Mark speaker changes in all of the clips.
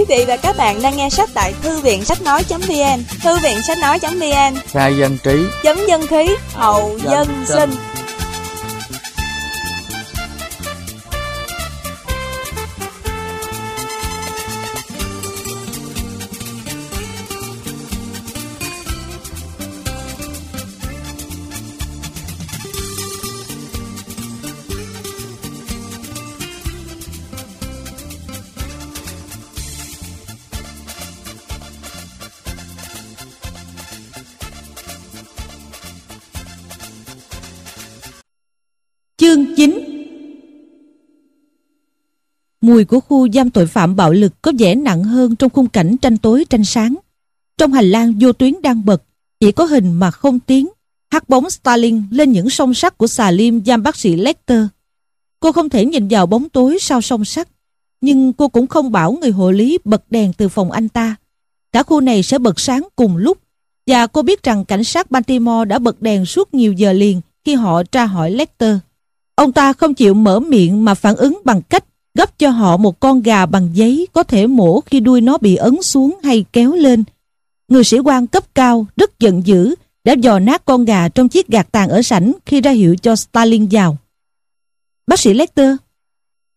Speaker 1: Quý vị và các bạn đang nghe sách tại thư viện sách nói.vn Thư viện sách nói.vn
Speaker 2: Khai dân trí.
Speaker 1: Chấm dân khí. Hậu dân sinh
Speaker 3: Mùi của khu giam tội phạm bạo lực có vẻ nặng hơn trong khung cảnh tranh tối tranh sáng. Trong hành lang vô tuyến đang bật, chỉ có hình mà không tiếng, hắt bóng Stalin lên những song sắt của xà liêm giam bác sĩ Lecter. Cô không thể nhìn vào bóng tối sau song sắt, nhưng cô cũng không bảo người hộ lý bật đèn từ phòng anh ta. Cả khu này sẽ bật sáng cùng lúc, và cô biết rằng cảnh sát Baltimore đã bật đèn suốt nhiều giờ liền khi họ tra hỏi Lecter. Ông ta không chịu mở miệng mà phản ứng bằng cách gấp cho họ một con gà bằng giấy có thể mổ khi đuôi nó bị ấn xuống hay kéo lên. Người sĩ quan cấp cao rất giận dữ đã dò nát con gà trong chiếc gạt tàn ở sảnh khi ra hiệu cho Stalin vào. Bác sĩ Lecter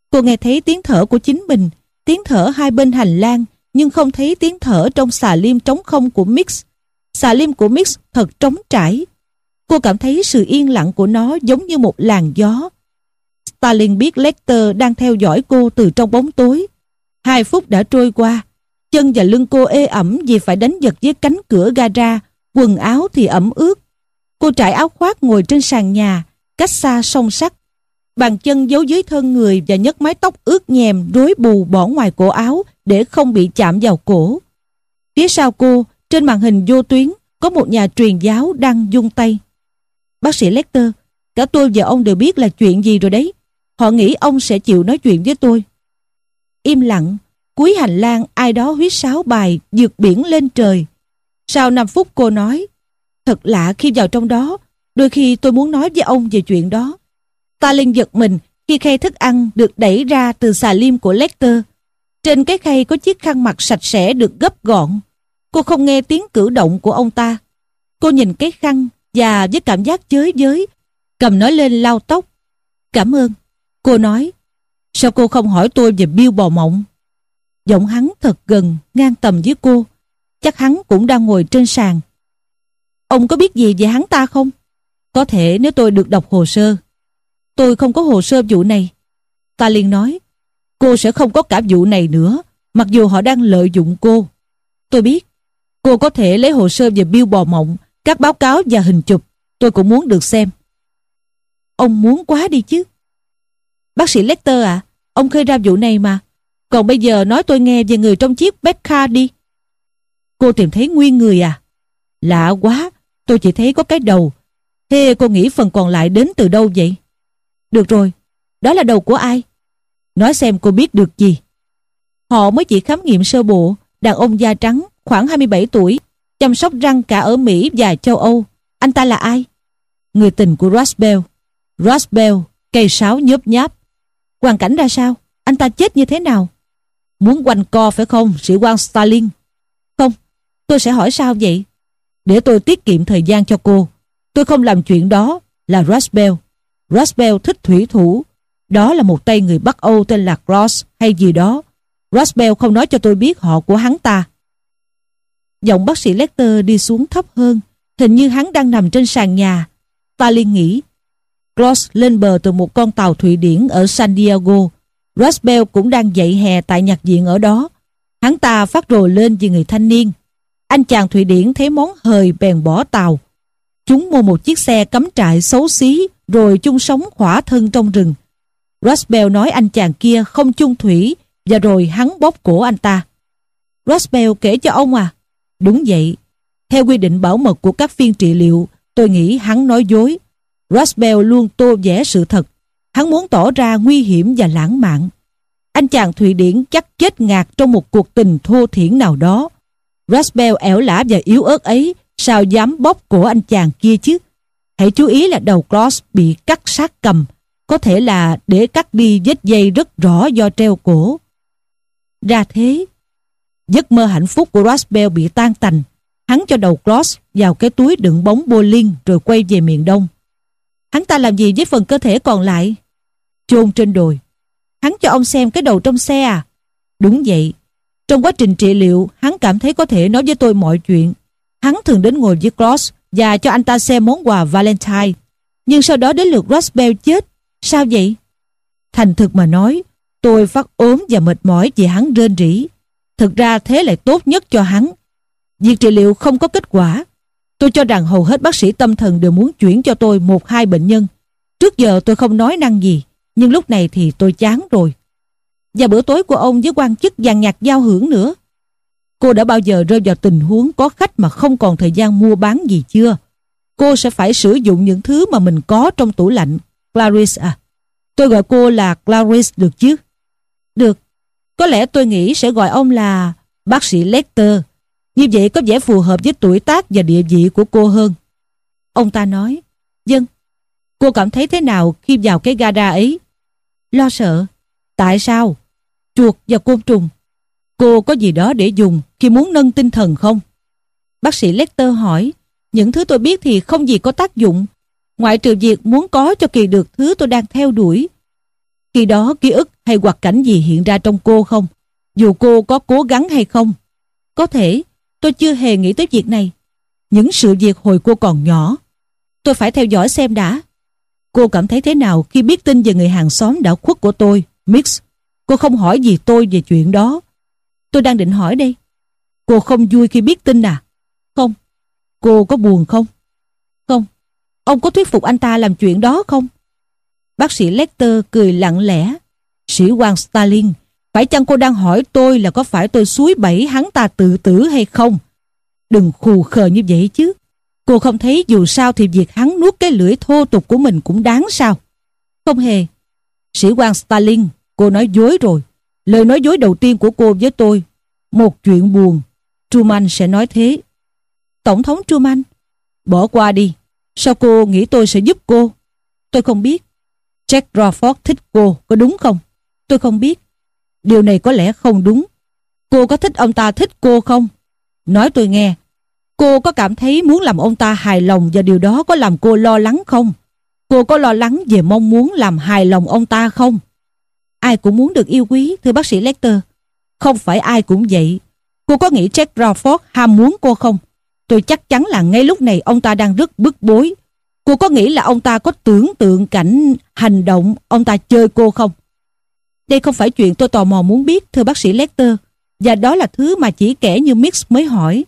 Speaker 3: Cô nghe thấy tiếng thở của chính mình, tiếng thở hai bên hành lang nhưng không thấy tiếng thở trong xà liêm trống không của Mix. Xà liêm của Mix thật trống trải. Cô cảm thấy sự yên lặng của nó giống như một làn gió ta liền biết Lecter đang theo dõi cô từ trong bóng tối. Hai phút đã trôi qua. Chân và lưng cô ê ẩm vì phải đánh giật với cánh cửa gara, quần áo thì ẩm ướt. Cô trải áo khoác ngồi trên sàn nhà, cách xa song sắt. Bàn chân giấu dưới thân người và nhấc mái tóc ướt nhèm rối bù bỏ ngoài cổ áo để không bị chạm vào cổ. Phía sau cô, trên màn hình vô tuyến, có một nhà truyền giáo đang dung tay. Bác sĩ Lecter, cả tôi và ông đều biết là chuyện gì rồi đấy. Họ nghĩ ông sẽ chịu nói chuyện với tôi. Im lặng, cuối hành lang ai đó huyết sáo bài dược biển lên trời. Sau 5 phút cô nói, thật lạ khi vào trong đó, đôi khi tôi muốn nói với ông về chuyện đó. Ta linh giật mình khi khay thức ăn được đẩy ra từ xà liêm của Lecter. Trên cái khay có chiếc khăn mặt sạch sẽ được gấp gọn. Cô không nghe tiếng cử động của ông ta. Cô nhìn cái khăn và với cảm giác chới giới, cầm nó lên lau tóc. Cảm ơn. Cô nói, sao cô không hỏi tôi về Bill bò mộng? Giọng hắn thật gần, ngang tầm với cô. Chắc hắn cũng đang ngồi trên sàn. Ông có biết gì về hắn ta không? Có thể nếu tôi được đọc hồ sơ. Tôi không có hồ sơ vụ này. Ta liền nói, cô sẽ không có cả vụ này nữa, mặc dù họ đang lợi dụng cô. Tôi biết, cô có thể lấy hồ sơ về Bill bò mộng, các báo cáo và hình chụp. Tôi cũng muốn được xem. Ông muốn quá đi chứ. Bác sĩ Lecter à, ông khơi ra vụ này mà. Còn bây giờ nói tôi nghe về người trong chiếc Becca đi. Cô tìm thấy nguyên người à? Lạ quá, tôi chỉ thấy có cái đầu. Thế cô nghĩ phần còn lại đến từ đâu vậy? Được rồi, đó là đầu của ai? Nói xem cô biết được gì. Họ mới chỉ khám nghiệm sơ bộ, đàn ông da trắng, khoảng 27 tuổi, chăm sóc răng cả ở Mỹ và châu Âu. Anh ta là ai? Người tình của Roswell. Roswell, cây sáo nhớp nháp. Hoàn cảnh ra sao? Anh ta chết như thế nào? Muốn quanh co phải không, sĩ quan Stalin? Không, tôi sẽ hỏi sao vậy? Để tôi tiết kiệm thời gian cho cô. Tôi không làm chuyện đó là Roswell. Roswell thích thủy thủ. Đó là một tay người Bắc Âu tên là Cross hay gì đó. Roswell không nói cho tôi biết họ của hắn ta. Giọng bác sĩ Lecter đi xuống thấp hơn. Hình như hắn đang nằm trên sàn nhà. Stalin nghĩ. Cross lên bờ từ một con tàu Thụy Điển ở San Diego. Roswell cũng đang dạy hè tại nhạc viện ở đó. Hắn ta phát rồ lên vì người thanh niên. Anh chàng Thụy Điển thấy món hời bèn bỏ tàu. Chúng mua một chiếc xe cắm trại xấu xí rồi chung sống khỏa thân trong rừng. Roswell nói anh chàng kia không chung thủy và rồi hắn bóp cổ anh ta. Roswell kể cho ông à? Đúng vậy. Theo quy định bảo mật của các phiên trị liệu, tôi nghĩ hắn nói dối. Roswell luôn tô vẽ sự thật. Hắn muốn tỏ ra nguy hiểm và lãng mạn. Anh chàng Thụy Điển chắc chết ngạt trong một cuộc tình thô thiển nào đó. Roswell ẻo lả và yếu ớt ấy sao dám bóp cổ anh chàng kia chứ? Hãy chú ý là đầu Cross bị cắt sát cầm, có thể là để cắt đi vết dây rất rõ do treo cổ. Ra thế, Giấc mơ hạnh phúc của Rosbell bị tan tành. Hắn cho đầu Cross vào cái túi đựng bóng bowling rồi quay về miền Đông. Hắn ta làm gì với phần cơ thể còn lại? Chôn trên đồi. Hắn cho ông xem cái đầu trong xe à? Đúng vậy. Trong quá trình trị liệu, hắn cảm thấy có thể nói với tôi mọi chuyện. Hắn thường đến ngồi với Cross và cho anh ta xem món quà Valentine. Nhưng sau đó đến lượt Roswell chết. Sao vậy? Thành thực mà nói, tôi phát ốm và mệt mỏi vì hắn rên rỉ. Thực ra thế lại tốt nhất cho hắn. Việc trị liệu không có kết quả. Tôi cho rằng hầu hết bác sĩ tâm thần đều muốn chuyển cho tôi một hai bệnh nhân. Trước giờ tôi không nói năng gì, nhưng lúc này thì tôi chán rồi. Và bữa tối của ông với quan chức dàn nhạc giao hưởng nữa. Cô đã bao giờ rơi vào tình huống có khách mà không còn thời gian mua bán gì chưa? Cô sẽ phải sử dụng những thứ mà mình có trong tủ lạnh. Clarice à? Tôi gọi cô là Clarice được chứ? Được. Có lẽ tôi nghĩ sẽ gọi ông là bác sĩ Lecter. Như vậy có vẻ phù hợp với tuổi tác và địa vị của cô hơn. Ông ta nói, Dân, cô cảm thấy thế nào khi vào cái gara ấy? Lo sợ. Tại sao? Chuột và côn trùng. Cô có gì đó để dùng khi muốn nâng tinh thần không? Bác sĩ Lecter hỏi, những thứ tôi biết thì không gì có tác dụng, ngoại trừ việc muốn có cho kỳ được thứ tôi đang theo đuổi. Khi đó ký ức hay hoạt cảnh gì hiện ra trong cô không? Dù cô có cố gắng hay không? Có thể, tôi chưa hề nghĩ tới việc này. Những sự việc hồi cô còn nhỏ. Tôi phải theo dõi xem đã. Cô cảm thấy thế nào khi biết tin về người hàng xóm đã khuất của tôi, Mix? Cô không hỏi gì tôi về chuyện đó. Tôi đang định hỏi đây. Cô không vui khi biết tin à? Không. Cô có buồn không? Không. Ông có thuyết phục anh ta làm chuyện đó không? Bác sĩ Lecter cười lặng lẽ. Sĩ quan Stalin, phải chăng cô đang hỏi tôi là có phải tôi suối bẫy hắn ta tự tử hay không? Đừng khù khờ như vậy chứ. Cô không thấy dù sao thì việc hắn nuốt cái lưỡi thô tục của mình cũng đáng sao? Không hề. Sĩ quan Stalin, cô nói dối rồi. Lời nói dối đầu tiên của cô với tôi. Một chuyện buồn. Truman sẽ nói thế. Tổng thống Truman, bỏ qua đi. Sao cô nghĩ tôi sẽ giúp cô? Tôi không biết. Jack Crawford thích cô, có đúng không? Tôi không biết. Điều này có lẽ không đúng. Cô có thích ông ta thích cô không? Nói tôi nghe. Cô có cảm thấy muốn làm ông ta hài lòng và điều đó có làm cô lo lắng không? Cô có lo lắng về mong muốn làm hài lòng ông ta không? Ai cũng muốn được yêu quý, thưa bác sĩ Lecter. Không phải ai cũng vậy. Cô có nghĩ Jack Crawford ham muốn cô không? Tôi chắc chắn là ngay lúc này ông ta đang rất bức bối. Cô có nghĩ là ông ta có tưởng tượng cảnh hành động ông ta chơi cô không? Đây không phải chuyện tôi tò mò muốn biết, thưa bác sĩ Lecter. Và đó là thứ mà chỉ kẻ như Mix mới hỏi.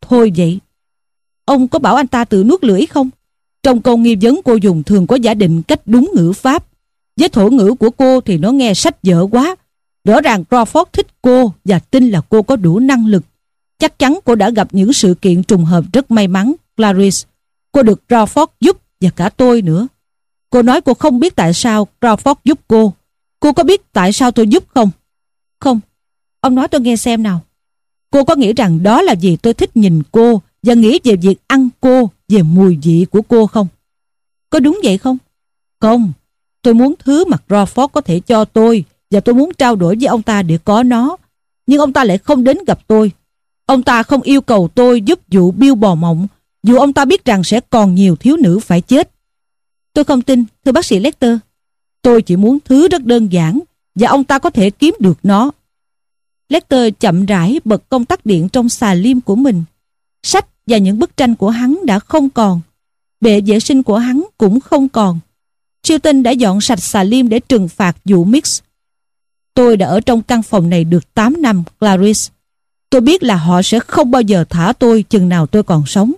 Speaker 3: Thôi vậy. Ông có bảo anh ta tự nuốt lưỡi không? Trong câu nghi vấn cô dùng thường có giả định cách đúng ngữ pháp. Với thổ ngữ của cô thì nó nghe sách dở quá. Rõ ràng Crawford thích cô và tin là cô có đủ năng lực. Chắc chắn cô đã gặp những sự kiện trùng hợp rất may mắn, Clarice. Cô được Crawford giúp và cả tôi nữa. Cô nói cô không biết tại sao Crawford giúp cô. Cô có biết tại sao tôi giúp không? Không. Ông nói tôi nghe xem nào. Cô có nghĩ rằng đó là vì tôi thích nhìn cô và nghĩ về việc ăn cô, về mùi vị của cô không? Có đúng vậy không? Không. Tôi muốn thứ mà Crawford có thể cho tôi và tôi muốn trao đổi với ông ta để có nó. Nhưng ông ta lại không đến gặp tôi. Ông ta không yêu cầu tôi giúp vụ biêu bò mộng dù ông ta biết rằng sẽ còn nhiều thiếu nữ phải chết. Tôi không tin, thưa bác sĩ Lecter. Tôi chỉ muốn thứ rất đơn giản và ông ta có thể kiếm được nó. Lecter chậm rãi bật công tắc điện trong xà liêm của mình. Sách và những bức tranh của hắn đã không còn. Bệ vệ sinh của hắn cũng không còn. Chilton đã dọn sạch xà liêm để trừng phạt vụ Mix. Tôi đã ở trong căn phòng này được 8 năm, Clarice. Tôi biết là họ sẽ không bao giờ thả tôi chừng nào tôi còn sống.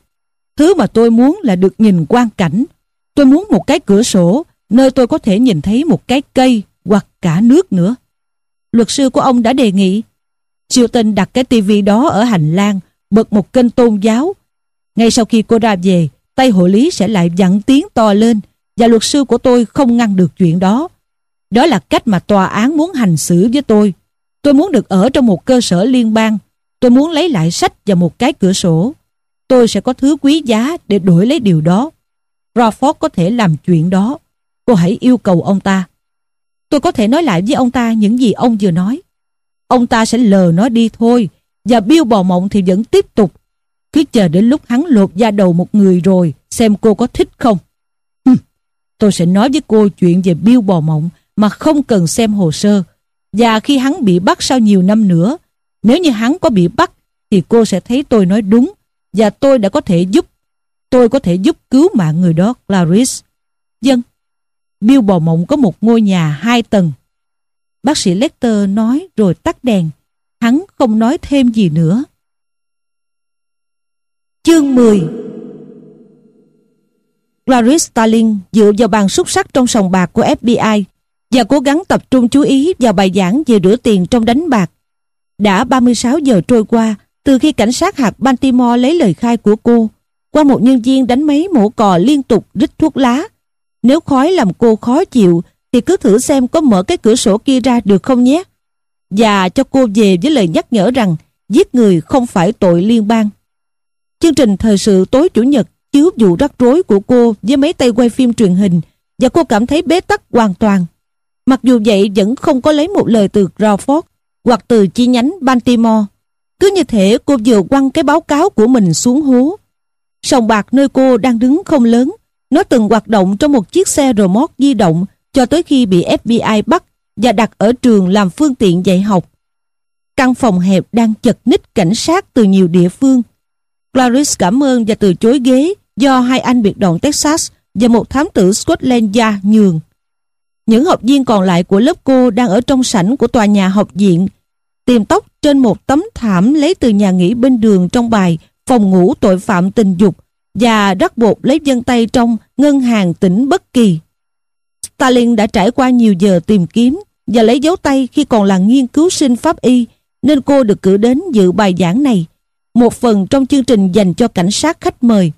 Speaker 3: Thứ mà tôi muốn là được nhìn quang cảnh. Tôi muốn một cái cửa sổ nơi tôi có thể nhìn thấy một cái cây hoặc cả nước nữa. Luật sư của ông đã đề nghị Chilton đặt cái tivi đó ở hành lang bật một kênh tôn giáo. Ngay sau khi cô ra về, tay hộ lý sẽ lại dặn tiếng to lên và luật sư của tôi không ngăn được chuyện đó. Đó là cách mà tòa án muốn hành xử với tôi. Tôi muốn được ở trong một cơ sở liên bang. Tôi muốn lấy lại sách và một cái cửa sổ. Tôi sẽ có thứ quý giá để đổi lấy điều đó. Crawford có thể làm chuyện đó. Cô hãy yêu cầu ông ta. Tôi có thể nói lại với ông ta những gì ông vừa nói. Ông ta sẽ lờ nó đi thôi Và biêu bò mộng thì vẫn tiếp tục. Cứ chờ đến lúc hắn lột da đầu một người rồi, xem cô có thích không. Hừm, tôi sẽ nói với cô chuyện về biêu bò mộng mà không cần xem hồ sơ. Và khi hắn bị bắt sau nhiều năm nữa, nếu như hắn có bị bắt thì cô sẽ thấy tôi nói đúng và tôi đã có thể giúp. Tôi có thể giúp cứu mạng người đó, Clarice. Dân, Bill bò mộng có một ngôi nhà hai tầng. Bác sĩ Lecter nói rồi tắt đèn. Hắn không nói thêm gì nữa. Chương 10 Clarice Starling dựa vào bàn xúc sắc trong sòng bạc của FBI và cố gắng tập trung chú ý vào bài giảng về rửa tiền trong đánh bạc. Đã 36 giờ trôi qua từ khi cảnh sát hạt Baltimore lấy lời khai của cô, qua một nhân viên đánh máy mổ cò liên tục rít thuốc lá. Nếu khói làm cô khó chịu, thì cứ thử xem có mở cái cửa sổ kia ra được không nhé. Và cho cô về với lời nhắc nhở rằng, giết người không phải tội liên bang. Chương trình thời sự tối chủ nhật chứa vụ rắc rối của cô với mấy tay quay phim truyền hình, và cô cảm thấy bế tắc hoàn toàn. Mặc dù vậy vẫn không có lấy một lời từ Crawford hoặc từ chi nhánh Baltimore. Cứ như thể cô vừa quăng cái báo cáo của mình xuống hố. Sòng bạc nơi cô đang đứng không lớn. Nó từng hoạt động trong một chiếc xe remote di động cho tới khi bị FBI bắt và đặt ở trường làm phương tiện dạy học. Căn phòng hẹp đang chật ních cảnh sát từ nhiều địa phương. Clarice cảm ơn và từ chối ghế do hai anh biệt động Texas và một thám tử Scotland Yard nhường. Những học viên còn lại của lớp cô đang ở trong sảnh của tòa nhà học viện, tìm tóc trên một tấm thảm lấy từ nhà nghỉ bên đường trong bài phòng ngủ tội phạm tình dục và rắc bột lấy dân tay trong ngân hàng tỉnh Bất Kỳ. Stalin đã trải qua nhiều giờ tìm kiếm và lấy dấu tay khi còn là nghiên cứu sinh pháp y nên cô được cử đến dự bài giảng này, một phần trong chương trình dành cho cảnh sát khách mời.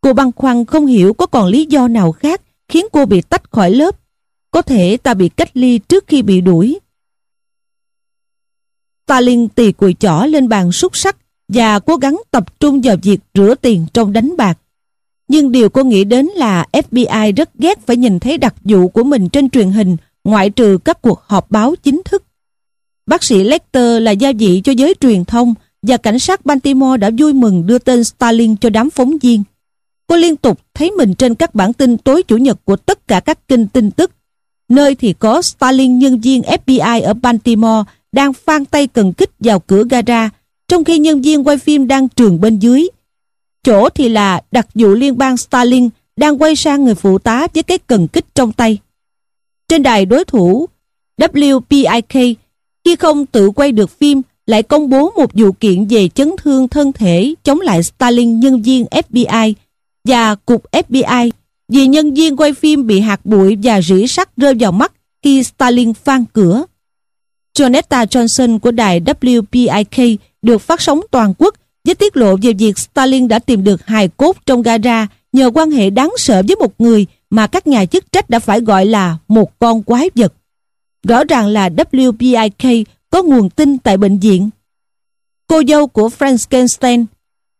Speaker 3: Cô băn khoăn không hiểu có còn lý do nào khác khiến cô bị tách khỏi lớp. Có thể ta bị cách ly trước khi bị đuổi. Stalin tì cùi chỏ lên bàn xúc sắc và cố gắng tập trung vào việc rửa tiền trong đánh bạc. Nhưng điều cô nghĩ đến là FBI rất ghét phải nhìn thấy đặc vụ của mình trên truyền hình ngoại trừ các cuộc họp báo chính thức. Bác sĩ Lecter là gia vị cho giới truyền thông và cảnh sát Baltimore đã vui mừng đưa tên Stalin cho đám phóng viên. Cô liên tục thấy mình trên các bản tin tối chủ nhật của tất cả các kênh tin tức, nơi thì có Stalin nhân viên FBI ở Baltimore đang phan tay cần kích vào cửa gara, trong khi nhân viên quay phim đang trường bên dưới. Chỗ thì là đặc vụ liên bang Stalin đang quay sang người phụ tá với cái cần kích trong tay. Trên đài đối thủ WPIK, khi không tự quay được phim, lại công bố một vụ kiện về chấn thương thân thể chống lại Stalin nhân viên FBI và cục FBI vì nhân viên quay phim bị hạt bụi và rỉ sắt rơi vào mắt khi Stalin phan cửa. Jonetta Johnson của đài WPIK được phát sóng toàn quốc với tiết lộ về việc Stalin đã tìm được hài cốt trong gara nhờ quan hệ đáng sợ với một người mà các nhà chức trách đã phải gọi là một con quái vật. Rõ ràng là WPIK có nguồn tin tại bệnh viện. Cô dâu của Frankenstein,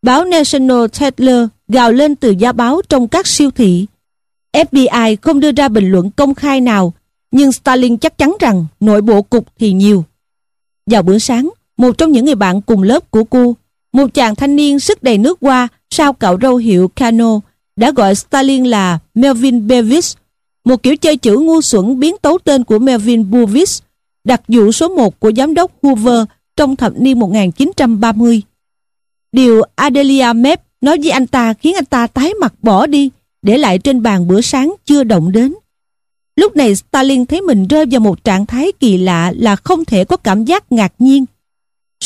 Speaker 3: báo National Tatler gào lên từ giá báo trong các siêu thị. FBI không đưa ra bình luận công khai nào, nhưng Stalin chắc chắn rằng nội bộ cục thì nhiều. Vào bữa sáng, một trong những người bạn cùng lớp của cô, một chàng thanh niên sức đầy nước hoa, sau cạo râu hiệu Cano, đã gọi Stalin là Melvin Bevis, một kiểu chơi chữ ngu xuẩn biến tấu tên của Melvin Bovis, đặc vụ số 1 của giám đốc Hoover trong thập niên 1930. Điều Adelia Mep nói với anh ta khiến anh ta tái mặt bỏ đi, để lại trên bàn bữa sáng chưa động đến. Lúc này Stalin thấy mình rơi vào một trạng thái kỳ lạ là không thể có cảm giác ngạc nhiên.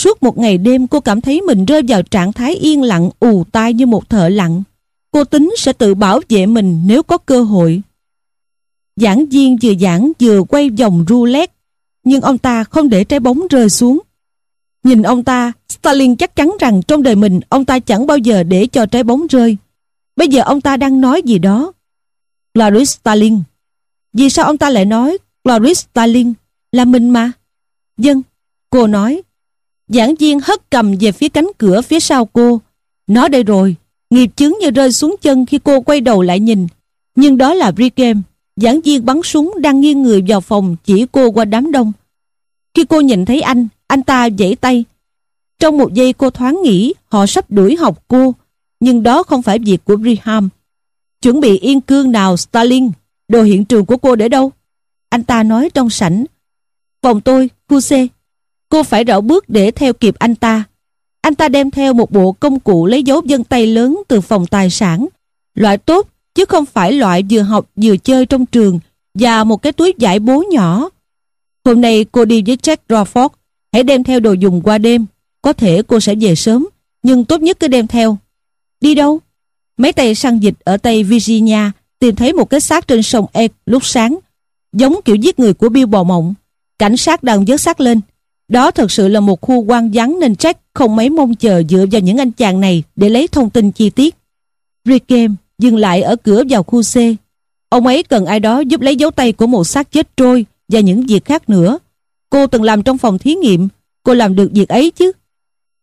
Speaker 3: Suốt một ngày đêm cô cảm thấy mình rơi vào trạng thái yên lặng ù tai như một thợ lặng. Cô tính sẽ tự bảo vệ mình nếu có cơ hội. Giảng viên vừa giảng vừa quay vòng roulette, nhưng ông ta không để trái bóng rơi xuống. Nhìn ông ta, Stalin chắc chắn rằng trong đời mình ông ta chẳng bao giờ để cho trái bóng rơi. Bây giờ ông ta đang nói gì đó. Clarice Stalin. Vì sao ông ta lại nói Clarice Stalin là mình mà? Dân, cô nói. Giảng viên hất cầm về phía cánh cửa phía sau cô. Nó đây rồi, nghiệp chứng như rơi xuống chân khi cô quay đầu lại nhìn. Nhưng đó là Brigham, giảng viên bắn súng đang nghiêng người vào phòng chỉ cô qua đám đông. Khi cô nhìn thấy anh, anh ta giãy tay, Trong một giây cô thoáng nghĩ họ sắp đuổi học cô, nhưng đó không phải việc của Brigham. Chuẩn bị yên cương nào Stalin, đồ hiện trường của cô để đâu? Anh ta nói trong sảnh. Phòng tôi, khu C. Cô phải rảo bước để theo kịp anh ta. Anh ta đem theo một bộ công cụ lấy dấu vân tay lớn từ phòng tài sản. Loại tốt, chứ không phải loại vừa học vừa chơi trong trường và một cái túi giải bố nhỏ. Hôm nay cô đi với Jack Crawford. Hãy đem theo đồ dùng qua đêm. Có thể cô sẽ về sớm, nhưng tốt nhất cứ đem theo. Đi đâu? Mấy tay săn dịch ở Tây Virginia tìm thấy một cái xác trên sông Egg lúc sáng, giống kiểu giết người của Bill Bò Mộng. Cảnh sát đang vớt xác lên. Đó thật sự là một khu quan vắng nên Jack không mấy mong chờ dựa vào những anh chàng này để lấy thông tin chi tiết. Rickem dừng lại ở cửa vào khu C. Ông ấy cần ai đó giúp lấy dấu tay của một xác chết trôi và những việc khác nữa. Cô từng làm trong phòng thí nghiệm, cô làm được việc ấy chứ.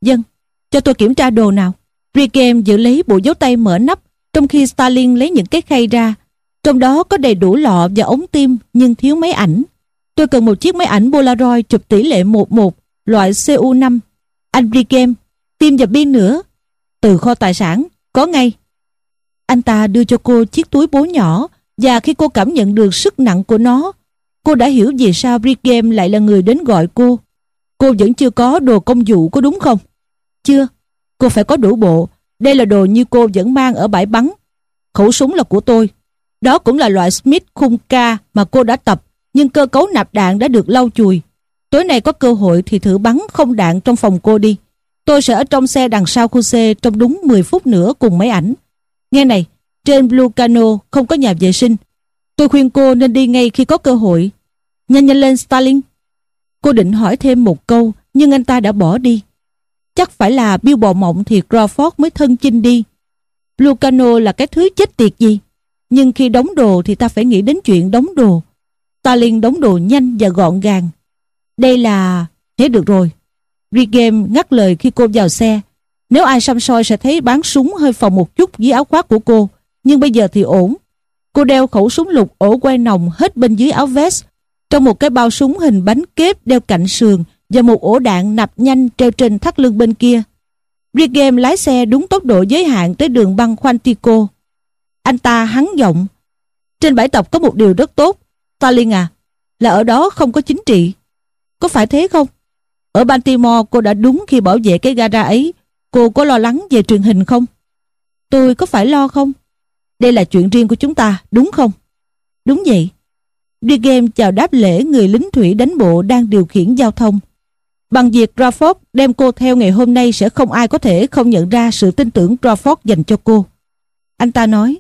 Speaker 3: Dân, cho tôi kiểm tra đồ nào. Rickem giữ lấy bộ dấu tay mở nắp, trong khi Stalin lấy những cái khay ra. Trong đó có đầy đủ lọ và ống tim nhưng thiếu máy ảnh. Tôi cần một chiếc máy ảnh Polaroid chụp tỷ lệ 11, loại CU5. Anh game, tim và pin nữa. Từ kho tài sản, có ngay. Anh ta đưa cho cô chiếc túi bố nhỏ và khi cô cảm nhận được sức nặng của nó, cô đã hiểu vì sao Rickem lại là người đến gọi cô. Cô vẫn chưa có đồ công vụ có đúng không? Chưa. Cô phải có đủ bộ. Đây là đồ như cô vẫn mang ở bãi bắn. Khẩu súng là của tôi. Đó cũng là loại Smith khung ca mà cô đã tập, nhưng cơ cấu nạp đạn đã được lau chùi. Tối nay có cơ hội thì thử bắn không đạn trong phòng cô đi. Tôi sẽ ở trong xe đằng sau khu C trong đúng 10 phút nữa cùng máy ảnh. Nghe này, trên Blue Cano không có nhà vệ sinh. Tôi khuyên cô nên đi ngay khi có cơ hội. Nhanh nhanh lên Starling. Cô định hỏi thêm một câu, nhưng anh ta đã bỏ đi. Chắc phải là Bill Bò Mộng thì Crawford mới thân chinh đi. Blue Cano là cái thứ chết tiệt gì? Nhưng khi đóng đồ thì ta phải nghĩ đến chuyện đóng đồ. Stalin đóng đồ nhanh và gọn gàng. Đây là... Thế được rồi. Rigame ngắt lời khi cô vào xe. Nếu ai xăm soi sẽ thấy bán súng hơi phòng một chút dưới áo khoác của cô. Nhưng bây giờ thì ổn. Cô đeo khẩu súng lục ổ quay nòng hết bên dưới áo vest trong một cái bao súng hình bánh kép đeo cạnh sườn và một ổ đạn nạp nhanh treo trên thắt lưng bên kia. Rigem lái xe đúng tốc độ giới hạn tới đường băng Quantico. Anh ta hắn giọng. Trên bãi tập có một điều rất tốt. Toa liên à, là ở đó không có chính trị. Có phải thế không? Ở Baltimore cô đã đúng khi bảo vệ cái gara ấy. Cô có lo lắng về truyền hình không? Tôi có phải lo không? Đây là chuyện riêng của chúng ta, đúng không? Đúng vậy. Đi game chào đáp lễ người lính thủy đánh bộ đang điều khiển giao thông. Bằng việc Crawford đem cô theo ngày hôm nay sẽ không ai có thể không nhận ra sự tin tưởng Crawford dành cho cô. Anh ta nói,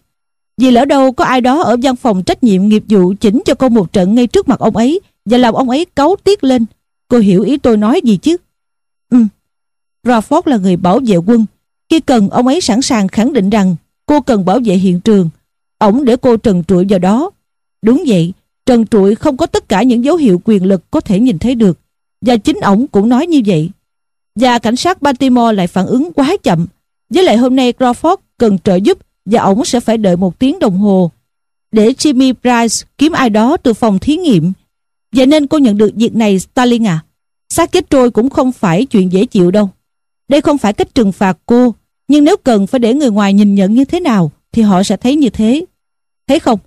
Speaker 3: vì lỡ đâu có ai đó ở văn phòng trách nhiệm nghiệp vụ chỉnh cho cô một trận ngay trước mặt ông ấy và làm ông ấy cáu tiết lên. Cô hiểu ý tôi nói gì chứ? Ừ, Crawford là người bảo vệ quân. Khi cần ông ấy sẵn sàng khẳng định rằng cô cần bảo vệ hiện trường. Ông để cô trần trụi vào đó. Đúng vậy, trần trụi không có tất cả những dấu hiệu quyền lực có thể nhìn thấy được và chính ổng cũng nói như vậy. Và cảnh sát Baltimore lại phản ứng quá chậm. Với lại hôm nay Crawford cần trợ giúp và ổng sẽ phải đợi một tiếng đồng hồ để Jimmy Price kiếm ai đó từ phòng thí nghiệm. Vậy nên cô nhận được việc này Stalin à. Xác chết trôi cũng không phải chuyện dễ chịu đâu. Đây không phải cách trừng phạt cô, nhưng nếu cần phải để người ngoài nhìn nhận như thế nào thì họ sẽ thấy như thế. Thấy không?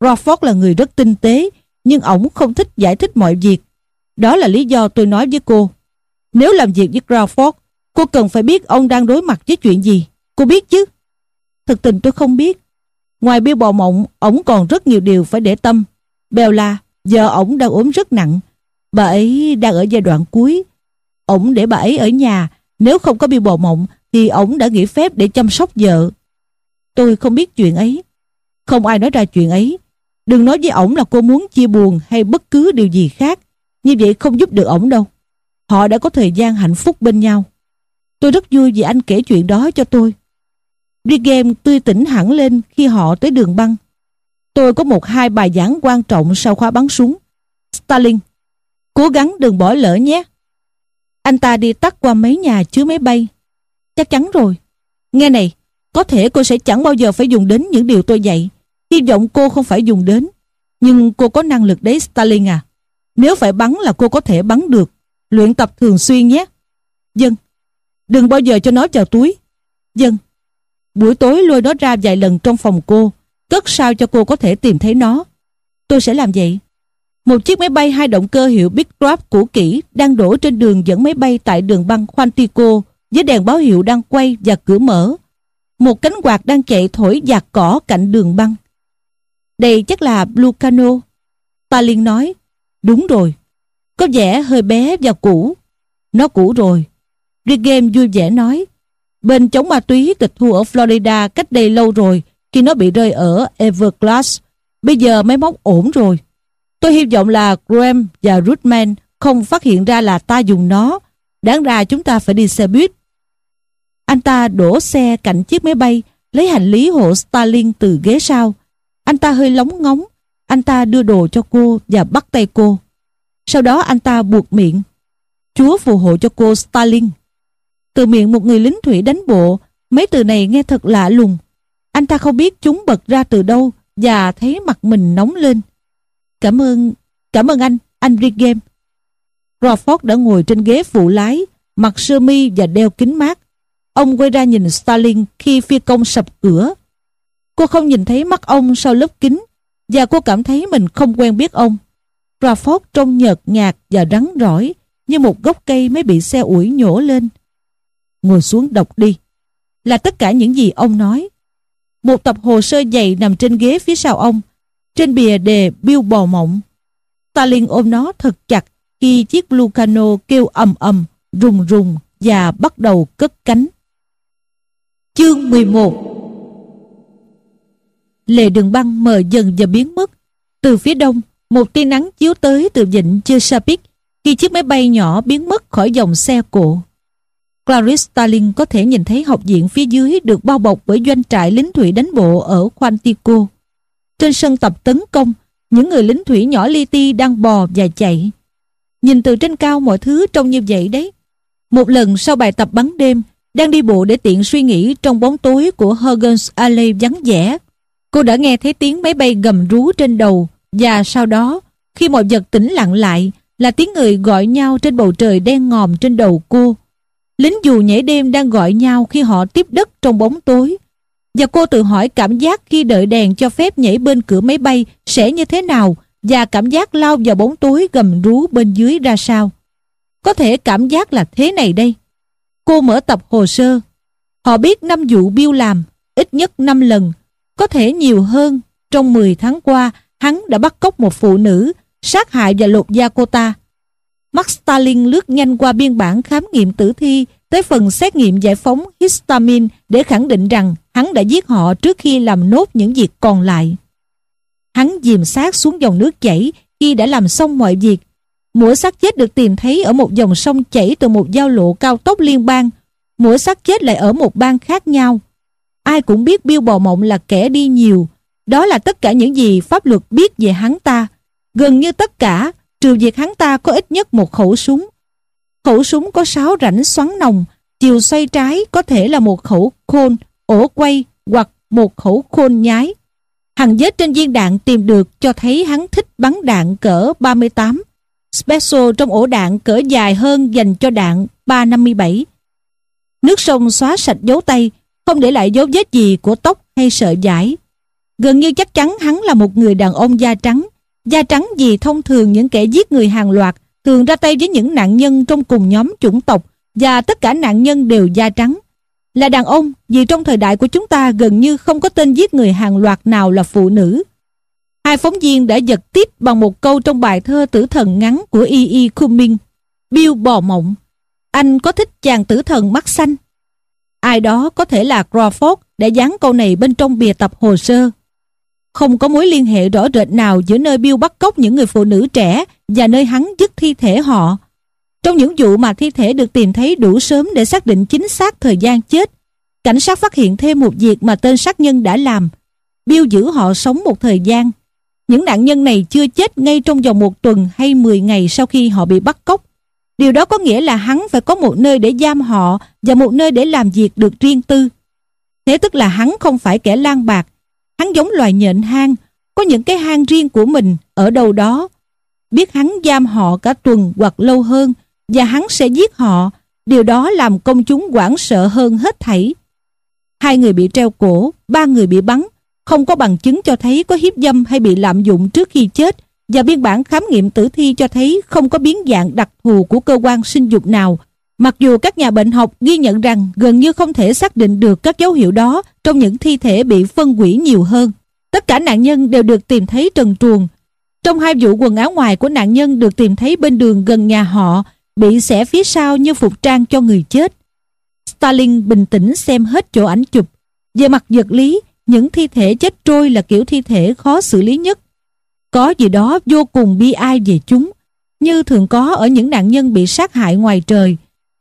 Speaker 3: Crawford là người rất tinh tế, nhưng ổng không thích giải thích mọi việc. Đó là lý do tôi nói với cô. Nếu làm việc với Crawford, cô cần phải biết ông đang đối mặt với chuyện gì. Cô biết chứ? Thực tình tôi không biết. Ngoài bia bò mộng, ổng còn rất nhiều điều phải để tâm. Bella, giờ ổng đang ốm rất nặng. Bà ấy đang ở giai đoạn cuối. Ổng để bà ấy ở nhà. Nếu không có bia bò mộng, thì ổng đã nghỉ phép để chăm sóc vợ. Tôi không biết chuyện ấy. Không ai nói ra chuyện ấy. Đừng nói với ổng là cô muốn chia buồn hay bất cứ điều gì khác. Như vậy không giúp được ổng đâu. Họ đã có thời gian hạnh phúc bên nhau. Tôi rất vui vì anh kể chuyện đó cho tôi. Brigham tươi tỉnh hẳn lên khi họ tới đường băng. Tôi có một hai bài giảng quan trọng sau khóa bắn súng. Stalin, cố gắng đừng bỏ lỡ nhé. Anh ta đi tắt qua mấy nhà chứa máy bay. Chắc chắn rồi. Nghe này, có thể cô sẽ chẳng bao giờ phải dùng đến những điều tôi dạy. Hy vọng cô không phải dùng đến. Nhưng cô có năng lực đấy Stalin à. Nếu phải bắn là cô có thể bắn được. Luyện tập thường xuyên nhé. Dân. Đừng bao giờ cho nó vào túi. Dân. Buổi tối lôi nó ra vài lần trong phòng cô, cất sao cho cô có thể tìm thấy nó. Tôi sẽ làm vậy. Một chiếc máy bay hai động cơ hiệu Big Drop cũ kỹ đang đổ trên đường dẫn máy bay tại đường băng Quantico với đèn báo hiệu đang quay và cửa mở. Một cánh quạt đang chạy thổi giạt cỏ cạnh đường băng. Đây chắc là Blue Cano. Ta liền nói, đúng rồi, có vẻ hơi bé và cũ. Nó cũ rồi. Game vui vẻ nói, bên chống ma túy tịch thu ở Florida cách đây lâu rồi khi nó bị rơi ở Everglades. Bây giờ máy móc ổn rồi. Tôi hy vọng là Graham và Rudman không phát hiện ra là ta dùng nó. Đáng ra chúng ta phải đi xe buýt. Anh ta đổ xe cạnh chiếc máy bay, lấy hành lý hộ Stalin từ ghế sau. Anh ta hơi lóng ngóng, anh ta đưa đồ cho cô và bắt tay cô. Sau đó anh ta buộc miệng. Chúa phù hộ cho cô Stalin. Từ miệng một người lính thủy đánh bộ, mấy từ này nghe thật lạ lùng. Anh ta không biết chúng bật ra từ đâu và thấy mặt mình nóng lên. Cảm ơn, cảm ơn anh, anh game Crawford đã ngồi trên ghế phụ lái, mặc sơ mi và đeo kính mát. Ông quay ra nhìn Stalin khi phi công sập cửa. Cô không nhìn thấy mắt ông sau lớp kính và cô cảm thấy mình không quen biết ông. Crawford trông nhợt nhạt và rắn rỏi như một gốc cây mới bị xe ủi nhổ lên. Ngồi xuống đọc đi. Là tất cả những gì ông nói. Một tập hồ sơ dày nằm trên ghế phía sau ông. Trên bìa đề biêu bò mộng. Stalin ôm nó thật chặt khi chiếc Lucano kêu ầm ầm, rùng rùng và bắt đầu cất cánh. Chương 11 Lề đường băng mờ dần và biến mất. Từ phía đông, một tia nắng chiếu tới từ vịnh biết khi chiếc máy bay nhỏ biến mất khỏi dòng xe cộ. Clarice Starling có thể nhìn thấy học viện phía dưới được bao bọc bởi doanh trại lính thủy đánh bộ ở Quantico. Trên sân tập tấn công, những người lính thủy nhỏ li ti đang bò và chạy. Nhìn từ trên cao mọi thứ trông như vậy đấy. Một lần sau bài tập bắn đêm, đang đi bộ để tiện suy nghĩ trong bóng tối của Huggins Alley vắng vẻ. Cô đã nghe thấy tiếng máy bay gầm rú trên đầu và sau đó, khi mọi vật tĩnh lặng lại, là tiếng người gọi nhau trên bầu trời đen ngòm trên đầu cô. Lính dù nhảy đêm đang gọi nhau khi họ tiếp đất trong bóng tối. Và cô tự hỏi cảm giác khi đợi đèn cho phép nhảy bên cửa máy bay sẽ như thế nào và cảm giác lao vào bóng tối gầm rú bên dưới ra sao. Có thể cảm giác là thế này đây. Cô mở tập hồ sơ. Họ biết năm vụ Bill làm, ít nhất 5 lần, có thể nhiều hơn. Trong 10 tháng qua, hắn đã bắt cóc một phụ nữ, sát hại và lột da cô ta. Mắt Stalin lướt nhanh qua biên bản khám nghiệm tử thi tới phần xét nghiệm giải phóng histamine để khẳng định rằng hắn đã giết họ trước khi làm nốt những việc còn lại. Hắn dìm xác xuống dòng nước chảy khi đã làm xong mọi việc. Mũa xác chết được tìm thấy ở một dòng sông chảy từ một giao lộ cao tốc liên bang. Mũa xác chết lại ở một bang khác nhau. Ai cũng biết Bill Bò Mộng là kẻ đi nhiều. Đó là tất cả những gì pháp luật biết về hắn ta. Gần như tất cả, trừ việc hắn ta có ít nhất một khẩu súng. Khẩu súng có sáu rãnh xoắn nòng, chiều xoay trái có thể là một khẩu khôn, ổ quay hoặc một khẩu khôn nhái. Hàng vết trên viên đạn tìm được cho thấy hắn thích bắn đạn cỡ 38. Special trong ổ đạn cỡ dài hơn dành cho đạn 357. Nước sông xóa sạch dấu tay, không để lại dấu vết gì của tóc hay sợi vải. Gần như chắc chắn hắn là một người đàn ông da trắng. Da trắng vì thông thường những kẻ giết người hàng loạt, thường ra tay với những nạn nhân trong cùng nhóm chủng tộc, và tất cả nạn nhân đều da trắng. Là đàn ông, vì trong thời đại của chúng ta gần như không có tên giết người hàng loạt nào là phụ nữ. Hai phóng viên đã giật tiếp bằng một câu trong bài thơ tử thần ngắn của Y Y Cumming. Bill bò mộng. Anh có thích chàng tử thần mắt xanh? Ai đó có thể là Crawford đã dán câu này bên trong bìa tập hồ sơ. Không có mối liên hệ rõ rệt nào giữa nơi Bill bắt cóc những người phụ nữ trẻ và nơi hắn dứt thi thể họ. Trong những vụ mà thi thể được tìm thấy đủ sớm để xác định chính xác thời gian chết, cảnh sát phát hiện thêm một việc mà tên sát nhân đã làm. Bill giữ họ sống một thời gian. Những nạn nhân này chưa chết ngay trong vòng một tuần hay 10 ngày sau khi họ bị bắt cóc. Điều đó có nghĩa là hắn phải có một nơi để giam họ và một nơi để làm việc được riêng tư. Thế tức là hắn không phải kẻ lang bạc. Hắn giống loài nhện hang, có những cái hang riêng của mình ở đâu đó. Biết hắn giam họ cả tuần hoặc lâu hơn và hắn sẽ giết họ Điều đó làm công chúng hoảng sợ hơn hết thảy. Hai người bị treo cổ, ba người bị bắn, không có bằng chứng cho thấy có hiếp dâm hay bị lạm dụng trước khi chết và biên bản khám nghiệm tử thi cho thấy không có biến dạng đặc thù của cơ quan sinh dục nào. Mặc dù các nhà bệnh học ghi nhận rằng gần như không thể xác định được các dấu hiệu đó trong những thi thể bị phân hủy nhiều hơn. Tất cả nạn nhân đều được tìm thấy trần truồng. Trong hai vụ quần áo ngoài của nạn nhân được tìm thấy bên đường gần nhà họ bị xẻ phía sau như phục trang cho người chết. Stalin bình tĩnh xem hết chỗ ảnh chụp. Về mặt vật lý, những thi thể chết trôi là kiểu thi thể khó xử lý nhất. Có gì đó vô cùng bi ai về chúng, như thường có ở những nạn nhân bị sát hại ngoài trời.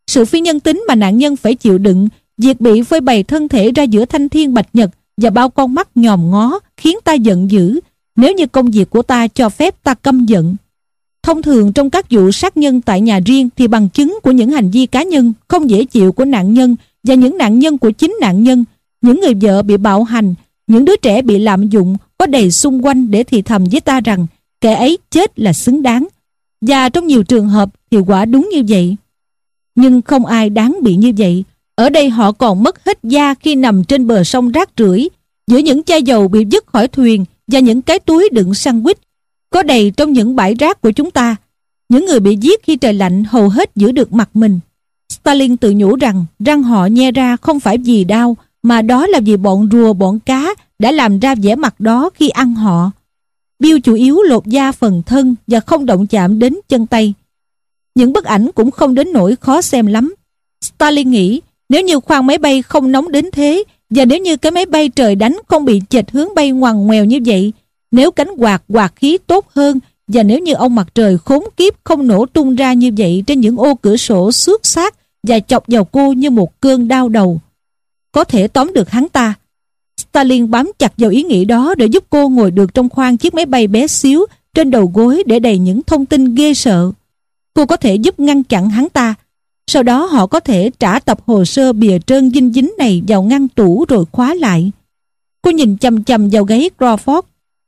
Speaker 3: Sự phi nhân tính mà nạn nhân phải chịu đựng, việc bị phơi bày thân thể ra giữa thanh thiên bạch nhật và bao con mắt nhòm ngó khiến ta giận dữ nếu như công việc của ta cho phép ta căm giận. Thông thường trong các vụ sát nhân tại nhà riêng thì bằng chứng của những hành vi cá nhân không dễ chịu của nạn nhân và những nạn nhân của chính nạn nhân, những người vợ bị bạo hành, những đứa trẻ bị lạm dụng có đầy xung quanh để thì thầm với ta rằng kẻ ấy chết là xứng đáng. Và trong nhiều trường hợp thì quả đúng như vậy. Nhưng không ai đáng bị như vậy. Ở đây họ còn mất hết da khi nằm trên bờ sông rác rưởi, giữa những chai dầu bị dứt khỏi thuyền và những cái túi đựng sandwich có đầy trong những bãi rác của chúng ta. Những người bị giết khi trời lạnh hầu hết giữ được mặt mình. Stalin tự nhủ rằng răng họ nhe ra không phải vì đau, mà đó là vì bọn rùa, bọn cá đã làm ra vẻ mặt đó khi ăn họ. Bill chủ yếu lột da phần thân và không động chạm đến chân tay. Những bức ảnh cũng không đến nỗi khó xem lắm. Stalin nghĩ, nếu như khoang máy bay không nóng đến thế, và nếu như cái máy bay trời đánh không bị chệch hướng bay ngoằn ngoèo như vậy, nếu cánh quạt quạt khí tốt hơn, và nếu như ông mặt trời khốn kiếp không nổ tung ra như vậy trên những ô cửa sổ xước xác và chọc vào cô như một cơn đau đầu. Có thể tóm được hắn ta. Stalin bám chặt vào ý nghĩ đó để giúp cô ngồi được trong khoang chiếc máy bay bé xíu trên đầu gối để đầy những thông tin ghê sợ. Cô có thể giúp ngăn chặn hắn ta. Sau đó họ có thể trả tập hồ sơ bìa trơn dinh dính này vào ngăn tủ rồi khóa lại. Cô nhìn chầm chầm vào gáy Crawford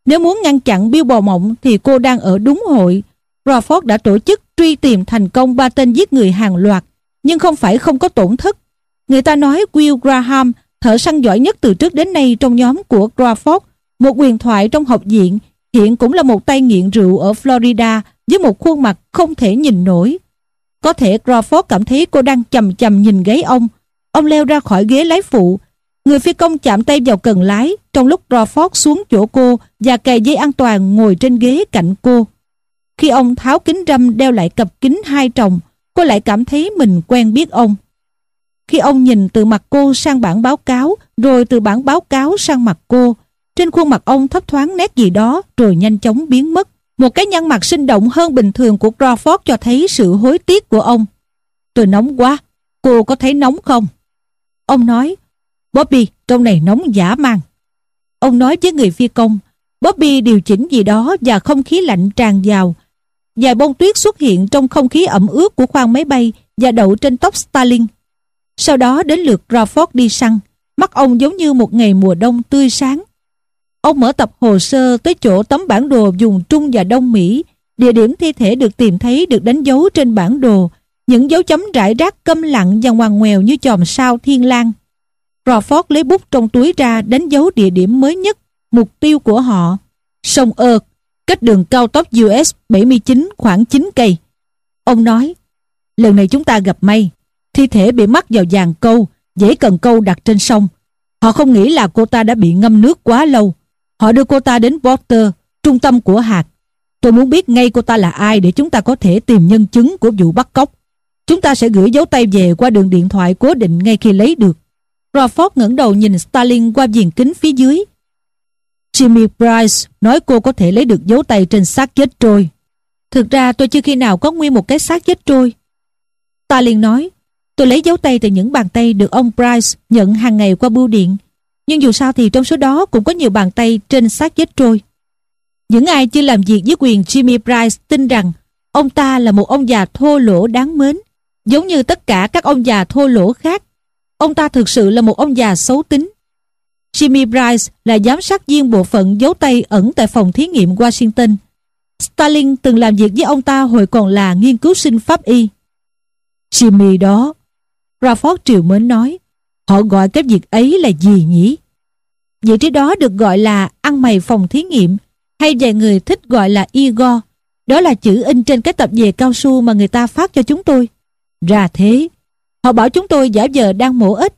Speaker 3: nếu muốn ngăn chặn Bill Bò Mộng thì cô đang ở đúng hội. Crawford đã tổ chức truy tìm thành công ba tên giết người hàng loạt, nhưng không phải không có tổn thất. Người ta nói Will Graham, thợ săn giỏi nhất từ trước đến nay trong nhóm của Crawford, một quyền thoại trong học viện, hiện cũng là một tay nghiện rượu ở Florida với một khuôn mặt không thể nhìn nổi. Có thể Crawford cảm thấy cô đang chầm chầm nhìn gáy ông. Ông leo ra khỏi ghế lái phụ, Người phi công chạm tay vào cần lái trong lúc Crawford xuống chỗ cô và cài dây an toàn ngồi trên ghế cạnh cô. Khi ông tháo kính râm đeo lại cặp kính hai tròng, cô lại cảm thấy mình quen biết ông. Khi ông nhìn từ mặt cô sang bản báo cáo, rồi từ bản báo cáo sang mặt cô, trên khuôn mặt ông thấp thoáng nét gì đó rồi nhanh chóng biến mất. Một cái nhăn mặt sinh động hơn bình thường của Crawford cho thấy sự hối tiếc của ông. Tôi nóng quá, cô có thấy nóng không? Ông nói, Bobby, trong này nóng giả mang. Ông nói với người phi công, Bobby điều chỉnh gì đó và không khí lạnh tràn vào. Vài bông tuyết xuất hiện trong không khí ẩm ướt của khoang máy bay và đậu trên tóc Stalin. Sau đó đến lượt Crawford đi săn, mắt ông giống như một ngày mùa đông tươi sáng. Ông mở tập hồ sơ tới chỗ tấm bản đồ dùng Trung và Đông Mỹ. Địa điểm thi thể được tìm thấy được đánh dấu trên bản đồ. Những dấu chấm rải rác câm lặng và ngoằn ngoèo như chòm sao thiên lang. Crawford lấy bút trong túi ra đánh dấu địa điểm mới nhất, mục tiêu của họ. Sông Ợt, cách đường cao tốc US 79 khoảng 9 cây. Ông nói, lần này chúng ta gặp may, thi thể bị mắc vào dàn câu, dễ cần câu đặt trên sông. Họ không nghĩ là cô ta đã bị ngâm nước quá lâu. Họ đưa cô ta đến Porter, trung tâm của hạt. Tôi muốn biết ngay cô ta là ai để chúng ta có thể tìm nhân chứng của vụ bắt cóc. Chúng ta sẽ gửi dấu tay về qua đường điện thoại cố định ngay khi lấy được. Crawford ngẩng đầu nhìn Stalin qua viền kính phía dưới. Jimmy Price nói cô có thể lấy được dấu tay trên xác chết trôi. Thực ra tôi chưa khi nào có nguyên một cái xác chết trôi. Stalin nói, tôi lấy dấu tay từ những bàn tay được ông Price nhận hàng ngày qua bưu điện. Nhưng dù sao thì trong số đó cũng có nhiều bàn tay trên xác chết trôi. Những ai chưa làm việc với quyền Jimmy Price tin rằng ông ta là một ông già thô lỗ đáng mến, giống như tất cả các ông già thô lỗ khác Ông ta thực sự là một ông già xấu tính. Jimmy Price là giám sát viên bộ phận dấu tay ẩn tại phòng thí nghiệm Washington. Stalin từng làm việc với ông ta hồi còn là nghiên cứu sinh pháp y. Jimmy đó, Rafford triều mến nói, họ gọi cái việc ấy là gì nhỉ? Vị trí đó được gọi là ăn mày phòng thí nghiệm, hay vài người thích gọi là Igor. Đó là chữ in trên cái tập về cao su mà người ta phát cho chúng tôi. Ra thế, họ bảo chúng tôi giả vờ đang mổ ếch.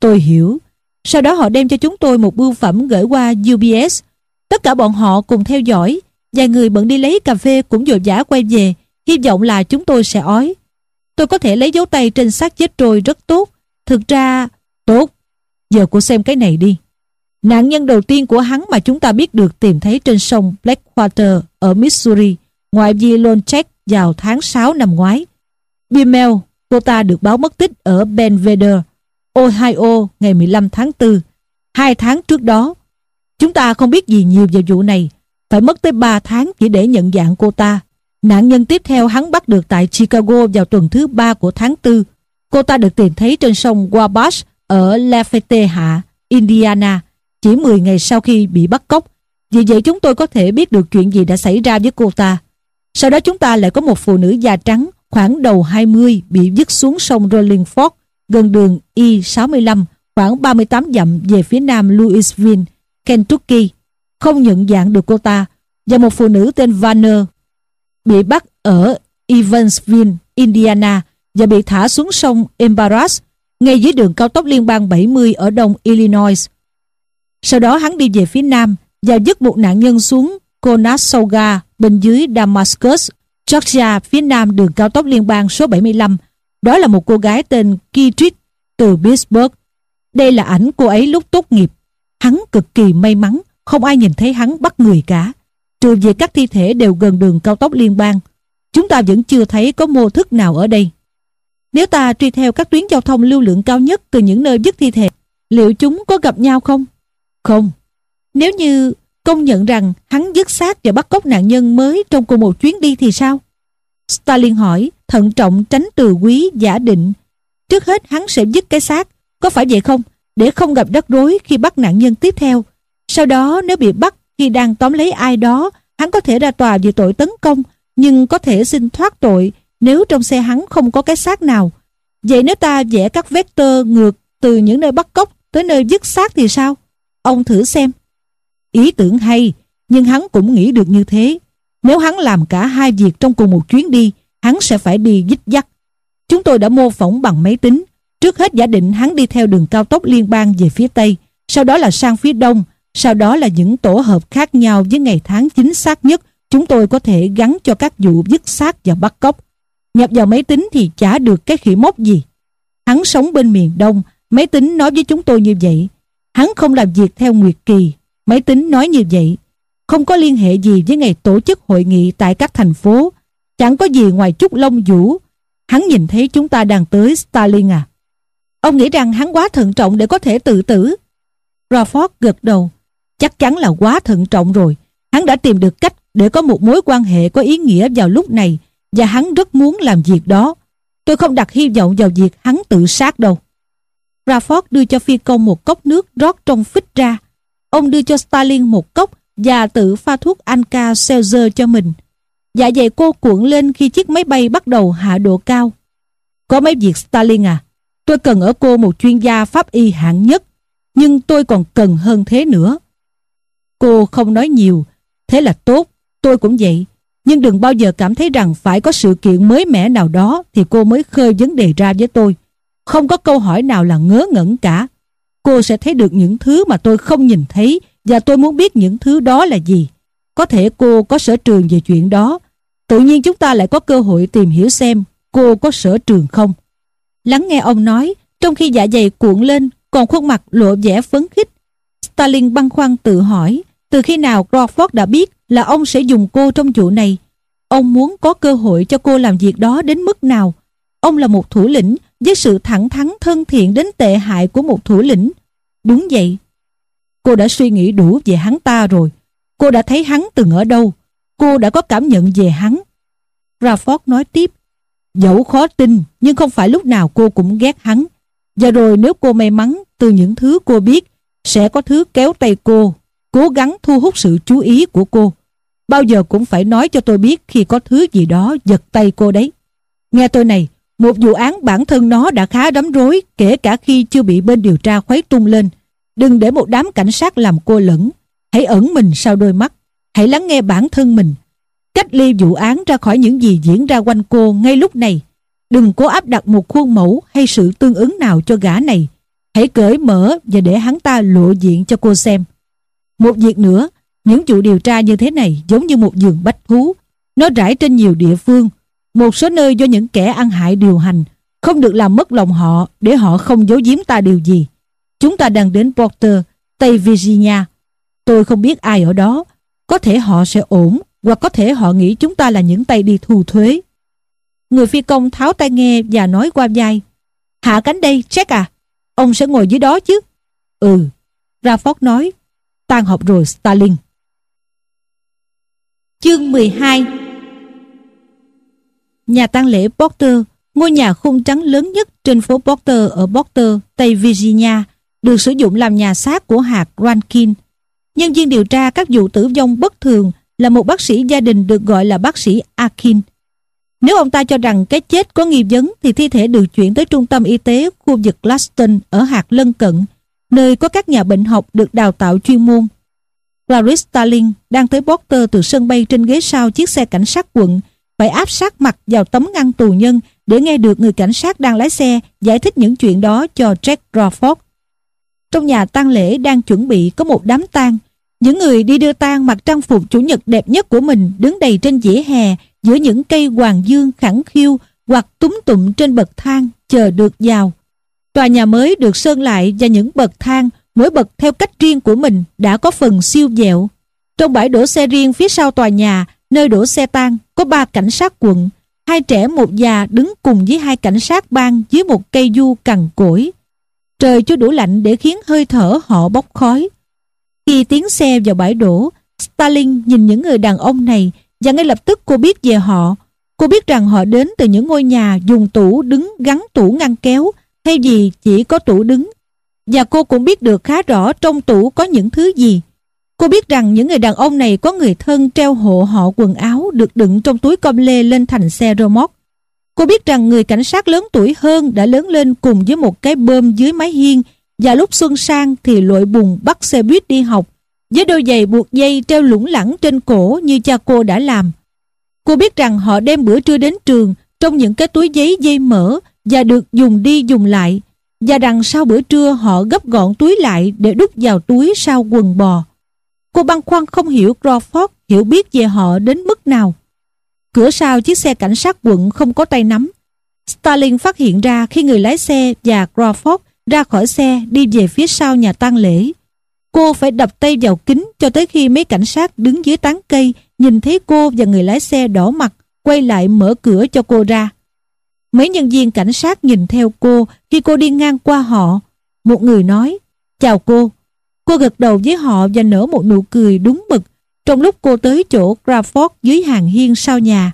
Speaker 3: Tôi hiểu. Sau đó họ đem cho chúng tôi một bưu phẩm gửi qua UBS. Tất cả bọn họ cùng theo dõi. Vài người bận đi lấy cà phê cũng vội vã quay về, hy vọng là chúng tôi sẽ ói. Tôi có thể lấy dấu tay trên xác chết trôi rất tốt. Thực ra, tốt. Giờ cô xem cái này đi. Nạn nhân đầu tiên của hắn mà chúng ta biết được tìm thấy trên sông Blackwater ở Missouri, ngoại vi Longcheck vào tháng 6 năm ngoái. Bimel cô ta được báo mất tích ở Benveder, Ohio ngày 15 tháng 4. Hai tháng trước đó, chúng ta không biết gì nhiều về vụ này, phải mất tới 3 tháng chỉ để nhận dạng cô ta. Nạn nhân tiếp theo hắn bắt được tại Chicago vào tuần thứ 3 của tháng 4. Cô ta được tìm thấy trên sông Wabash ở Lafayette Hạ, Indiana, chỉ 10 ngày sau khi bị bắt cóc. Vì vậy chúng tôi có thể biết được chuyện gì đã xảy ra với cô ta. Sau đó chúng ta lại có một phụ nữ da trắng khoảng đầu 20 bị vứt xuống sông Rolling Fork gần đường I-65 khoảng 38 dặm về phía nam Louisville, Kentucky. Không nhận dạng được cô ta và một phụ nữ tên Vanner bị bắt ở Evansville, Indiana và bị thả xuống sông Embarrass ngay dưới đường cao tốc liên bang 70 ở đông Illinois. Sau đó hắn đi về phía nam và dứt một nạn nhân xuống Conestoga bên dưới Damascus, Georgia phía nam đường cao tốc liên bang số 75. Đó là một cô gái tên Kitrit từ Pittsburgh. Đây là ảnh cô ấy lúc tốt nghiệp. Hắn cực kỳ may mắn, không ai nhìn thấy hắn bắt người cả. Trừ việc các thi thể đều gần đường cao tốc liên bang. Chúng ta vẫn chưa thấy có mô thức nào ở đây. Nếu ta truy theo các tuyến giao thông lưu lượng cao nhất từ những nơi dứt thi thể, liệu chúng có gặp nhau không? Không. Nếu như công nhận rằng hắn dứt xác và bắt cóc nạn nhân mới trong cùng một chuyến đi thì sao? Stalin hỏi, thận trọng tránh từ quý giả định. Trước hết hắn sẽ dứt cái xác, có phải vậy không? Để không gặp rắc rối khi bắt nạn nhân tiếp theo. Sau đó nếu bị bắt khi đang tóm lấy ai đó, hắn có thể ra tòa vì tội tấn công, nhưng có thể xin thoát tội nếu trong xe hắn không có cái xác nào. Vậy nếu ta vẽ các vector ngược từ những nơi bắt cóc tới nơi dứt xác thì sao? Ông thử xem. Ý tưởng hay, nhưng hắn cũng nghĩ được như thế. Nếu hắn làm cả hai việc trong cùng một chuyến đi, hắn sẽ phải đi dích dắt. Chúng tôi đã mô phỏng bằng máy tính. Trước hết giả định hắn đi theo đường cao tốc liên bang về phía Tây, sau đó là sang phía Đông, sau đó là những tổ hợp khác nhau với ngày tháng chính xác nhất chúng tôi có thể gắn cho các vụ dứt xác và bắt cóc. Nhập vào máy tính thì chả được cái khỉ mốc gì. Hắn sống bên miền Đông, máy tính nói với chúng tôi như vậy. Hắn không làm việc theo Nguyệt Kỳ, máy tính nói như vậy. Không có liên hệ gì với ngày tổ chức hội nghị tại các thành phố. Chẳng có gì ngoài chút lông vũ. Hắn nhìn thấy chúng ta đang tới Stalin à. Ông nghĩ rằng hắn quá thận trọng để có thể tự tử. Rafford gật đầu. Chắc chắn là quá thận trọng rồi. Hắn đã tìm được cách để có một mối quan hệ có ý nghĩa vào lúc này và hắn rất muốn làm việc đó. Tôi không đặt hy vọng vào việc hắn tự sát đâu. Rafford đưa cho phi công một cốc nước rót trong phích ra. Ông đưa cho Stalin một cốc và tự pha thuốc Anka Seltzer cho mình. Dạ dày cô cuộn lên khi chiếc máy bay bắt đầu hạ độ cao. Có mấy việc Stalin à, tôi cần ở cô một chuyên gia pháp y hạng nhất, nhưng tôi còn cần hơn thế nữa. Cô không nói nhiều, thế là tốt, tôi cũng vậy. Nhưng đừng bao giờ cảm thấy rằng phải có sự kiện mới mẻ nào đó thì cô mới khơi vấn đề ra với tôi. Không có câu hỏi nào là ngớ ngẩn cả. Cô sẽ thấy được những thứ mà tôi không nhìn thấy và tôi muốn biết những thứ đó là gì. Có thể cô có sở trường về chuyện đó. Tự nhiên chúng ta lại có cơ hội tìm hiểu xem cô có sở trường không. Lắng nghe ông nói, trong khi dạ dày cuộn lên, còn khuôn mặt lộ vẻ phấn khích. Stalin băn khoăn tự hỏi, từ khi nào Crawford đã biết là ông sẽ dùng cô trong vụ này. Ông muốn có cơ hội cho cô làm việc đó đến mức nào. Ông là một thủ lĩnh với sự thẳng thắn thân thiện đến tệ hại của một thủ lĩnh. Đúng vậy. Cô đã suy nghĩ đủ về hắn ta rồi. Cô đã thấy hắn từng ở đâu. Cô đã có cảm nhận về hắn. Rafford nói tiếp. Dẫu khó tin, nhưng không phải lúc nào cô cũng ghét hắn. Và rồi nếu cô may mắn, từ những thứ cô biết, sẽ có thứ kéo tay cô, cố gắng thu hút sự chú ý của cô. Bao giờ cũng phải nói cho tôi biết khi có thứ gì đó giật tay cô đấy. Nghe tôi này, một vụ án bản thân nó đã khá đắm rối kể cả khi chưa bị bên điều tra khuấy tung lên. Đừng để một đám cảnh sát làm cô lẫn. Hãy ẩn mình sau đôi mắt. Hãy lắng nghe bản thân mình. Cách ly vụ án ra khỏi những gì diễn ra quanh cô ngay lúc này. Đừng cố áp đặt một khuôn mẫu hay sự tương ứng nào cho gã này. Hãy cởi mở và để hắn ta lộ diện cho cô xem. Một việc nữa, những vụ điều tra như thế này giống như một giường bách thú. Nó rải trên nhiều địa phương. Một số nơi do những kẻ ăn hại điều hành không được làm mất lòng họ để họ không giấu giếm ta điều gì. Chúng ta đang đến Porter, Tây Virginia. Tôi không biết ai ở đó. Có thể họ sẽ ổn hoặc có thể họ nghĩ chúng ta là những tay đi thu thuế. Người phi công tháo tai nghe và nói qua vai. Hạ cánh đây, Jack à. Ông sẽ ngồi dưới đó chứ. Ừ. Rafford nói. Tan học rồi Stalin. Chương 12 Nhà tang lễ Porter, ngôi nhà khung trắng lớn nhất trên phố Porter ở Porter, Tây Virginia, được sử dụng làm nhà xác của hạt Rankin. Nhân viên điều tra các vụ tử vong bất thường là một bác sĩ gia đình được gọi là bác sĩ Akin. Nếu ông ta cho rằng cái chết có nghi vấn thì thi thể được chuyển tới trung tâm y tế khu vực Glaston ở hạt lân cận, nơi có các nhà bệnh học được đào tạo chuyên môn. Clarice Starling đang tới Porter từ sân bay trên ghế sau chiếc xe cảnh sát quận, phải áp sát mặt vào tấm ngăn tù nhân để nghe được người cảnh sát đang lái xe giải thích những chuyện đó cho Jack Crawford. Trong nhà tang lễ đang chuẩn bị có một đám tang. Những người đi đưa tang mặc trang phục chủ nhật đẹp nhất của mình đứng đầy trên dĩa hè giữa những cây hoàng dương khẳng khiu hoặc túm tụm trên bậc thang chờ được vào. Tòa nhà mới được sơn lại và những bậc thang mỗi bậc theo cách riêng của mình đã có phần siêu dẹo. Trong bãi đổ xe riêng phía sau tòa nhà, nơi đổ xe tang có ba cảnh sát quận, hai trẻ một già đứng cùng với hai cảnh sát bang dưới một cây du cằn cỗi. Trời chưa đủ lạnh để khiến hơi thở họ bốc khói. Khi tiến xe vào bãi đổ, Stalin nhìn những người đàn ông này và ngay lập tức cô biết về họ. Cô biết rằng họ đến từ những ngôi nhà dùng tủ đứng gắn tủ ngăn kéo thay vì chỉ có tủ đứng. Và cô cũng biết được khá rõ trong tủ có những thứ gì. Cô biết rằng những người đàn ông này có người thân treo hộ họ quần áo được đựng trong túi com lê lên thành xe rơ móc. Cô biết rằng người cảnh sát lớn tuổi hơn đã lớn lên cùng với một cái bơm dưới mái hiên và lúc xuân sang thì lội bùn bắt xe buýt đi học, với đôi giày buộc dây treo lủng lẳng trên cổ như cha cô đã làm. Cô biết rằng họ đem bữa trưa đến trường trong những cái túi giấy dây mỡ và được dùng đi dùng lại và rằng sau bữa trưa họ gấp gọn túi lại để đút vào túi sau quần bò. Cô băn khoăn không hiểu Crawford hiểu biết về họ đến mức nào. Cửa sau chiếc xe cảnh sát quận không có tay nắm. Stalin phát hiện ra khi người lái xe và Crawford ra khỏi xe đi về phía sau nhà tang lễ. Cô phải đập tay vào kính cho tới khi mấy cảnh sát đứng dưới tán cây nhìn thấy cô và người lái xe đỏ mặt quay lại mở cửa cho cô ra. Mấy nhân viên cảnh sát nhìn theo cô khi cô đi ngang qua họ. Một người nói, chào cô. Cô gật đầu với họ và nở một nụ cười đúng mực trong lúc cô tới chỗ Crawford dưới hàng hiên sau nhà.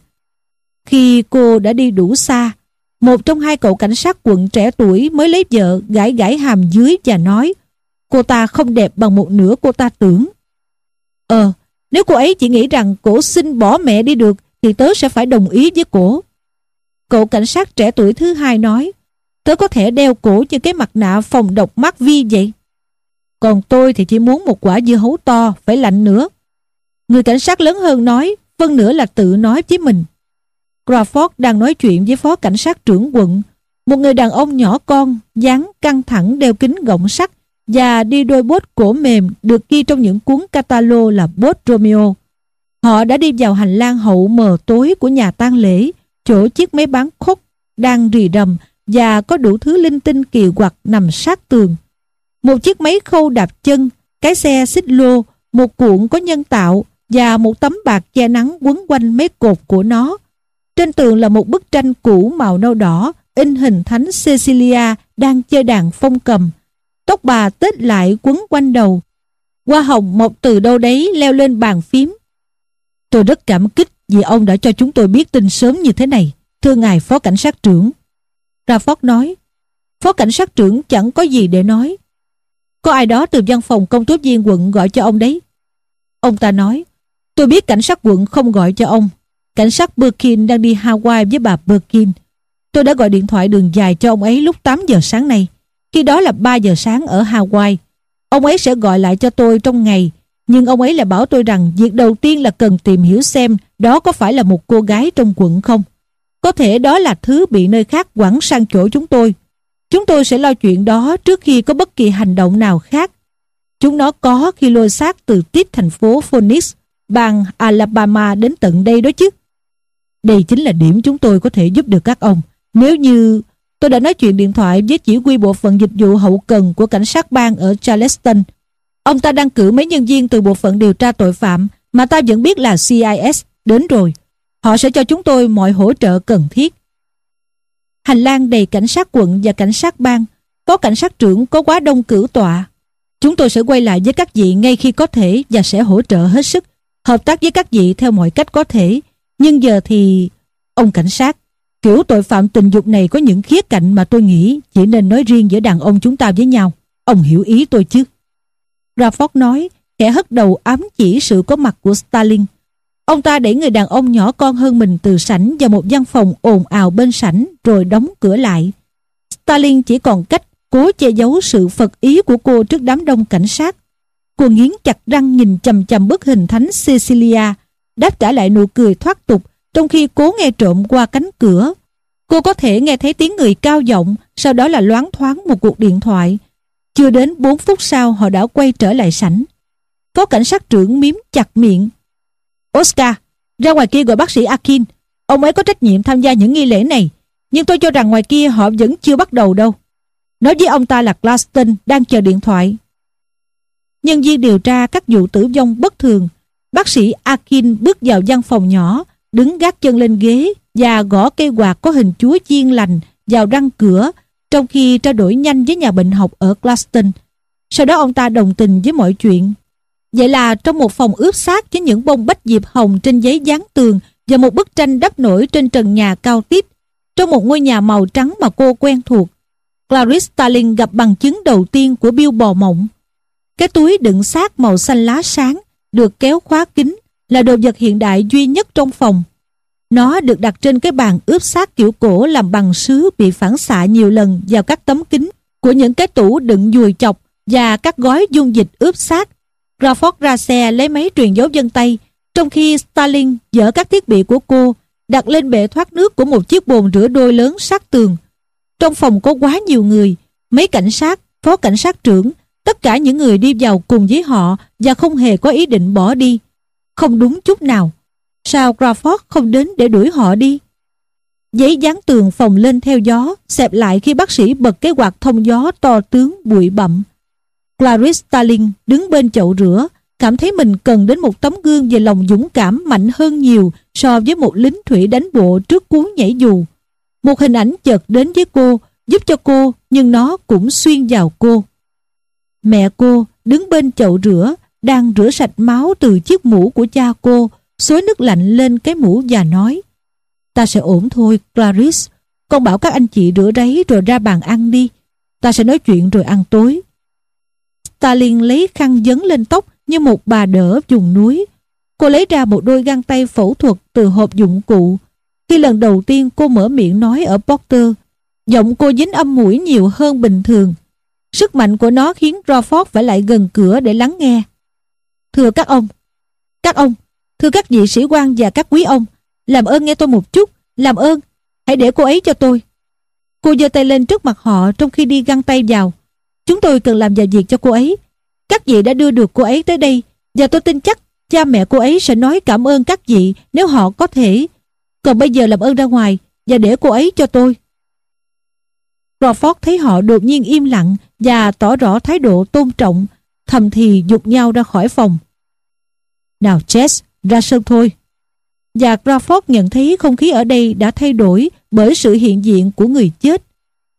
Speaker 3: Khi cô đã đi đủ xa, một trong hai cậu cảnh sát quận trẻ tuổi mới lấy vợ gãi gãi hàm dưới và nói cô ta không đẹp bằng một nửa cô ta tưởng. Ờ, nếu cô ấy chỉ nghĩ rằng cổ xin bỏ mẹ đi được thì tớ sẽ phải đồng ý với cổ. Cậu cảnh sát trẻ tuổi thứ hai nói tớ có thể đeo cổ như cái mặt nạ phòng độc mắt vi vậy. Còn tôi thì chỉ muốn một quả dưa hấu to, phải lạnh nữa. Người cảnh sát lớn hơn nói, vâng phân nửa là tự nói với mình. Crawford đang nói chuyện với phó cảnh sát trưởng quận, một người đàn ông nhỏ con, dáng căng thẳng đeo kính gọng sắt và đi đôi bốt cổ mềm được ghi trong những cuốn catalog là bốt Romeo. Họ đã đi vào hành lang hậu mờ tối của nhà tang lễ, chỗ chiếc máy bán khúc đang rì rầm và có đủ thứ linh tinh kỳ quặc nằm sát tường. Một chiếc máy khâu đạp chân, cái xe xích lô, một cuộn có nhân tạo và một tấm bạc che nắng quấn quanh mấy cột của nó. Trên tường là một bức tranh cũ màu nâu đỏ in hình thánh Cecilia đang chơi đàn phong cầm. Tóc bà tết lại quấn quanh đầu. Hoa hồng một từ đâu đấy leo lên bàn phím. Tôi rất cảm kích vì ông đã cho chúng tôi biết tin sớm như thế này. Thưa ngài phó cảnh sát trưởng. Rafford nói. Phó cảnh sát trưởng chẳng có gì để nói. Có ai đó từ văn phòng công tố viên quận gọi cho ông đấy. Ông ta nói, tôi biết cảnh sát quận không gọi cho ông. Cảnh sát Birkin đang đi Hawaii với bà Birkin. Tôi đã gọi điện thoại đường dài cho ông ấy lúc 8 giờ sáng nay. Khi đó là 3 giờ sáng ở Hawaii. Ông ấy sẽ gọi lại cho tôi trong ngày. Nhưng ông ấy lại bảo tôi rằng việc đầu tiên là cần tìm hiểu xem đó có phải là một cô gái trong quận không. Có thể đó là thứ bị nơi khác quẳng sang chỗ chúng tôi. Chúng tôi sẽ lo chuyện đó trước khi có bất kỳ hành động nào khác. Chúng nó có khi lôi xác từ tiếp thành phố Phoenix, bang Alabama đến tận đây đó chứ. Đây chính là điểm chúng tôi có thể giúp được các ông. Nếu như tôi đã nói chuyện điện thoại với chỉ huy bộ phận dịch vụ hậu cần của cảnh sát bang ở Charleston. Ông ta đang cử mấy nhân viên từ bộ phận điều tra tội phạm mà ta vẫn biết là CIS đến rồi. Họ sẽ cho chúng tôi mọi hỗ trợ cần thiết. Hành lang đầy cảnh sát quận và cảnh sát bang. Có cảnh sát trưởng có quá đông cử tọa. Chúng tôi sẽ quay lại với các vị ngay khi có thể và sẽ hỗ trợ hết sức, hợp tác với các vị theo mọi cách có thể. Nhưng giờ thì... Ông cảnh sát, kiểu tội phạm tình dục này có những khía cạnh mà tôi nghĩ chỉ nên nói riêng giữa đàn ông chúng ta với nhau. Ông hiểu ý tôi chứ? Rafford nói, kẻ hất đầu ám chỉ sự có mặt của Stalin. Ông ta đẩy người đàn ông nhỏ con hơn mình từ sảnh vào một văn phòng ồn ào bên sảnh rồi đóng cửa lại. Stalin chỉ còn cách cố che giấu sự phật ý của cô trước đám đông cảnh sát. Cô nghiến chặt răng nhìn chầm chầm bức hình thánh Cecilia, đáp trả lại nụ cười thoát tục trong khi cố nghe trộm qua cánh cửa. Cô có thể nghe thấy tiếng người cao giọng, sau đó là loáng thoáng một cuộc điện thoại. Chưa đến 4 phút sau họ đã quay trở lại sảnh. Có cảnh sát trưởng miếm chặt miệng. Oscar, ra ngoài kia gọi bác sĩ Akin. Ông ấy có trách nhiệm tham gia những nghi lễ này. Nhưng tôi cho rằng ngoài kia họ vẫn chưa bắt đầu đâu. Nói với ông ta là Glaston đang chờ điện thoại. Nhân viên điều tra các vụ tử vong bất thường. Bác sĩ Akin bước vào văn phòng nhỏ, đứng gác chân lên ghế và gõ cây quạt có hình chúa chiên lành vào răng cửa trong khi trao đổi nhanh với nhà bệnh học ở Glaston. Sau đó ông ta đồng tình với mọi chuyện. Vậy là trong một phòng ướp xác với những bông bách diệp hồng trên giấy dán tường và một bức tranh đắp nổi trên trần nhà cao tít, trong một ngôi nhà màu trắng mà cô quen thuộc, Clarice Starling gặp bằng chứng đầu tiên của Bill bò mộng. Cái túi đựng xác màu xanh lá sáng được kéo khóa kín là đồ vật hiện đại duy nhất trong phòng. Nó được đặt trên cái bàn ướp xác kiểu cổ làm bằng sứ bị phản xạ nhiều lần vào các tấm kính của những cái tủ đựng dùi chọc và các gói dung dịch ướp xác. Crawford ra xe lấy máy truyền dấu vân tay, trong khi Stalin dỡ các thiết bị của cô đặt lên bệ thoát nước của một chiếc bồn rửa đôi lớn sát tường. Trong phòng có quá nhiều người, mấy cảnh sát, phó cảnh sát trưởng, tất cả những người đi vào cùng với họ và không hề có ý định bỏ đi. Không đúng chút nào. Sao Crawford không đến để đuổi họ đi? Giấy dán tường phòng lên theo gió, xẹp lại khi bác sĩ bật cái quạt thông gió to tướng bụi bặm. Clarice Starling đứng bên chậu rửa, cảm thấy mình cần đến một tấm gương về lòng dũng cảm mạnh hơn nhiều so với một lính thủy đánh bộ trước cú nhảy dù. Một hình ảnh chợt đến với cô, giúp cho cô, nhưng nó cũng xuyên vào cô. Mẹ cô đứng bên chậu rửa, đang rửa sạch máu từ chiếc mũ của cha cô, xối nước lạnh lên cái mũ và nói Ta sẽ ổn thôi, Clarice. Con bảo các anh chị rửa ráy rồi ra bàn ăn đi. Ta sẽ nói chuyện rồi ăn tối. Ta liền lấy khăn dấn lên tóc như một bà đỡ dùng núi. Cô lấy ra một đôi găng tay phẫu thuật từ hộp dụng cụ. Khi lần đầu tiên cô mở miệng nói ở Porter, giọng cô dính âm mũi nhiều hơn bình thường. Sức mạnh của nó khiến Crawford phải lại gần cửa để lắng nghe. Thưa các ông, các ông, thưa các vị sĩ quan và các quý ông, làm ơn nghe tôi một chút, làm ơn, hãy để cô ấy cho tôi. Cô giơ tay lên trước mặt họ trong khi đi găng tay vào. Chúng tôi cần làm vài việc cho cô ấy. Các vị đã đưa được cô ấy tới đây và tôi tin chắc cha mẹ cô ấy sẽ nói cảm ơn các vị nếu họ có thể. Còn bây giờ làm ơn ra ngoài và để cô ấy cho tôi. Crawford thấy họ đột nhiên im lặng và tỏ rõ thái độ tôn trọng, thầm thì dục nhau ra khỏi phòng. Nào Jess, ra sân thôi. Và Crawford nhận thấy không khí ở đây đã thay đổi bởi sự hiện diện của người chết.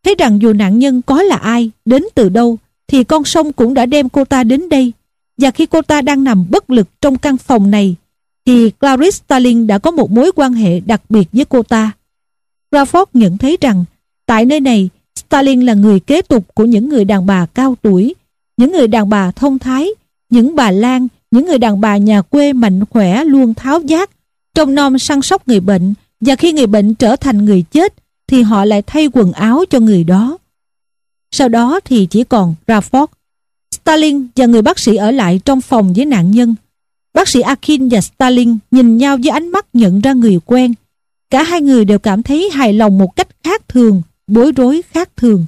Speaker 3: Thấy rằng dù nạn nhân có là ai, đến từ đâu, thì con sông cũng đã đem cô ta đến đây. Và khi cô ta đang nằm bất lực trong căn phòng này, thì Clarice Starling đã có một mối quan hệ đặc biệt với cô ta. Crawford nhận thấy rằng, tại nơi này, Stalin là người kế tục của những người đàn bà cao tuổi, những người đàn bà thông thái, những bà lan, những người đàn bà nhà quê mạnh khỏe luôn tháo giác, trông nom săn sóc người bệnh và khi người bệnh trở thành người chết thì họ lại thay quần áo cho người đó. Sau đó thì chỉ còn Rafford. Stalin và người bác sĩ ở lại trong phòng với nạn nhân. Bác sĩ Akin và Stalin nhìn nhau với ánh mắt nhận ra người quen. Cả hai người đều cảm thấy hài lòng một cách khác thường, bối rối khác thường.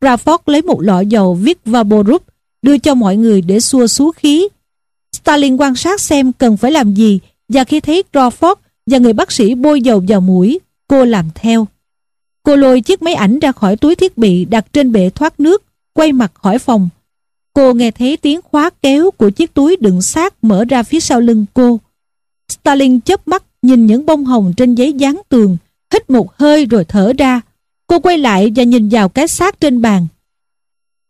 Speaker 3: Rafford lấy một lọ dầu viết Vaporub đưa cho mọi người để xua xú khí. Stalin quan sát xem cần phải làm gì và khi thấy Crawford và người bác sĩ bôi dầu vào mũi, cô làm theo. Cô lôi chiếc máy ảnh ra khỏi túi thiết bị đặt trên bệ thoát nước, quay mặt khỏi phòng. Cô nghe thấy tiếng khóa kéo của chiếc túi đựng xác mở ra phía sau lưng cô. Stalin chớp mắt nhìn những bông hồng trên giấy dán tường, hít một hơi rồi thở ra. Cô quay lại và nhìn vào cái xác trên bàn.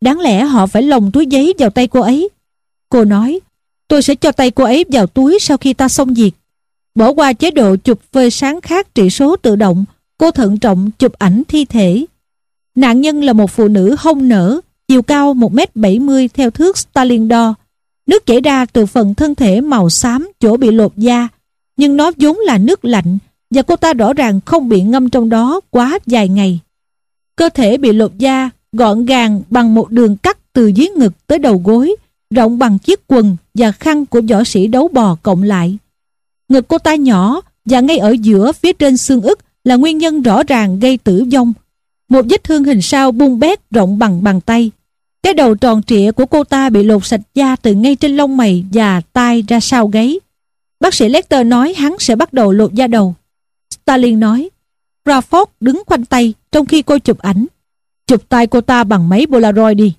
Speaker 3: Đáng lẽ họ phải lồng túi giấy vào tay cô ấy. Cô nói, tôi sẽ cho tay cô ấy vào túi sau khi ta xong việc. Bỏ qua chế độ chụp phơi sáng khác trị số tự động, cô thận trọng chụp ảnh thi thể. Nạn nhân là một phụ nữ hông nở, chiều cao 1m70 theo thước Stalin đo. Nước chảy ra từ phần thân thể màu xám chỗ bị lột da, nhưng nó vốn là nước lạnh và cô ta rõ ràng không bị ngâm trong đó quá dài ngày. Cơ thể bị lột da gọn gàng bằng một đường cắt từ dưới ngực tới đầu gối, rộng bằng chiếc quần và khăn của võ sĩ đấu bò cộng lại. Ngực cô ta nhỏ và ngay ở giữa phía trên xương ức là nguyên nhân rõ ràng gây tử vong. Một vết thương hình sao bung bét rộng bằng bàn tay. Cái đầu tròn trịa của cô ta bị lột sạch da từ ngay trên lông mày và tai ra sau gáy. Bác sĩ Lecter nói hắn sẽ bắt đầu lột da đầu. Stalin nói, Crawford đứng khoanh tay trong khi cô chụp ảnh. Chụp tay cô ta bằng máy Polaroid đi.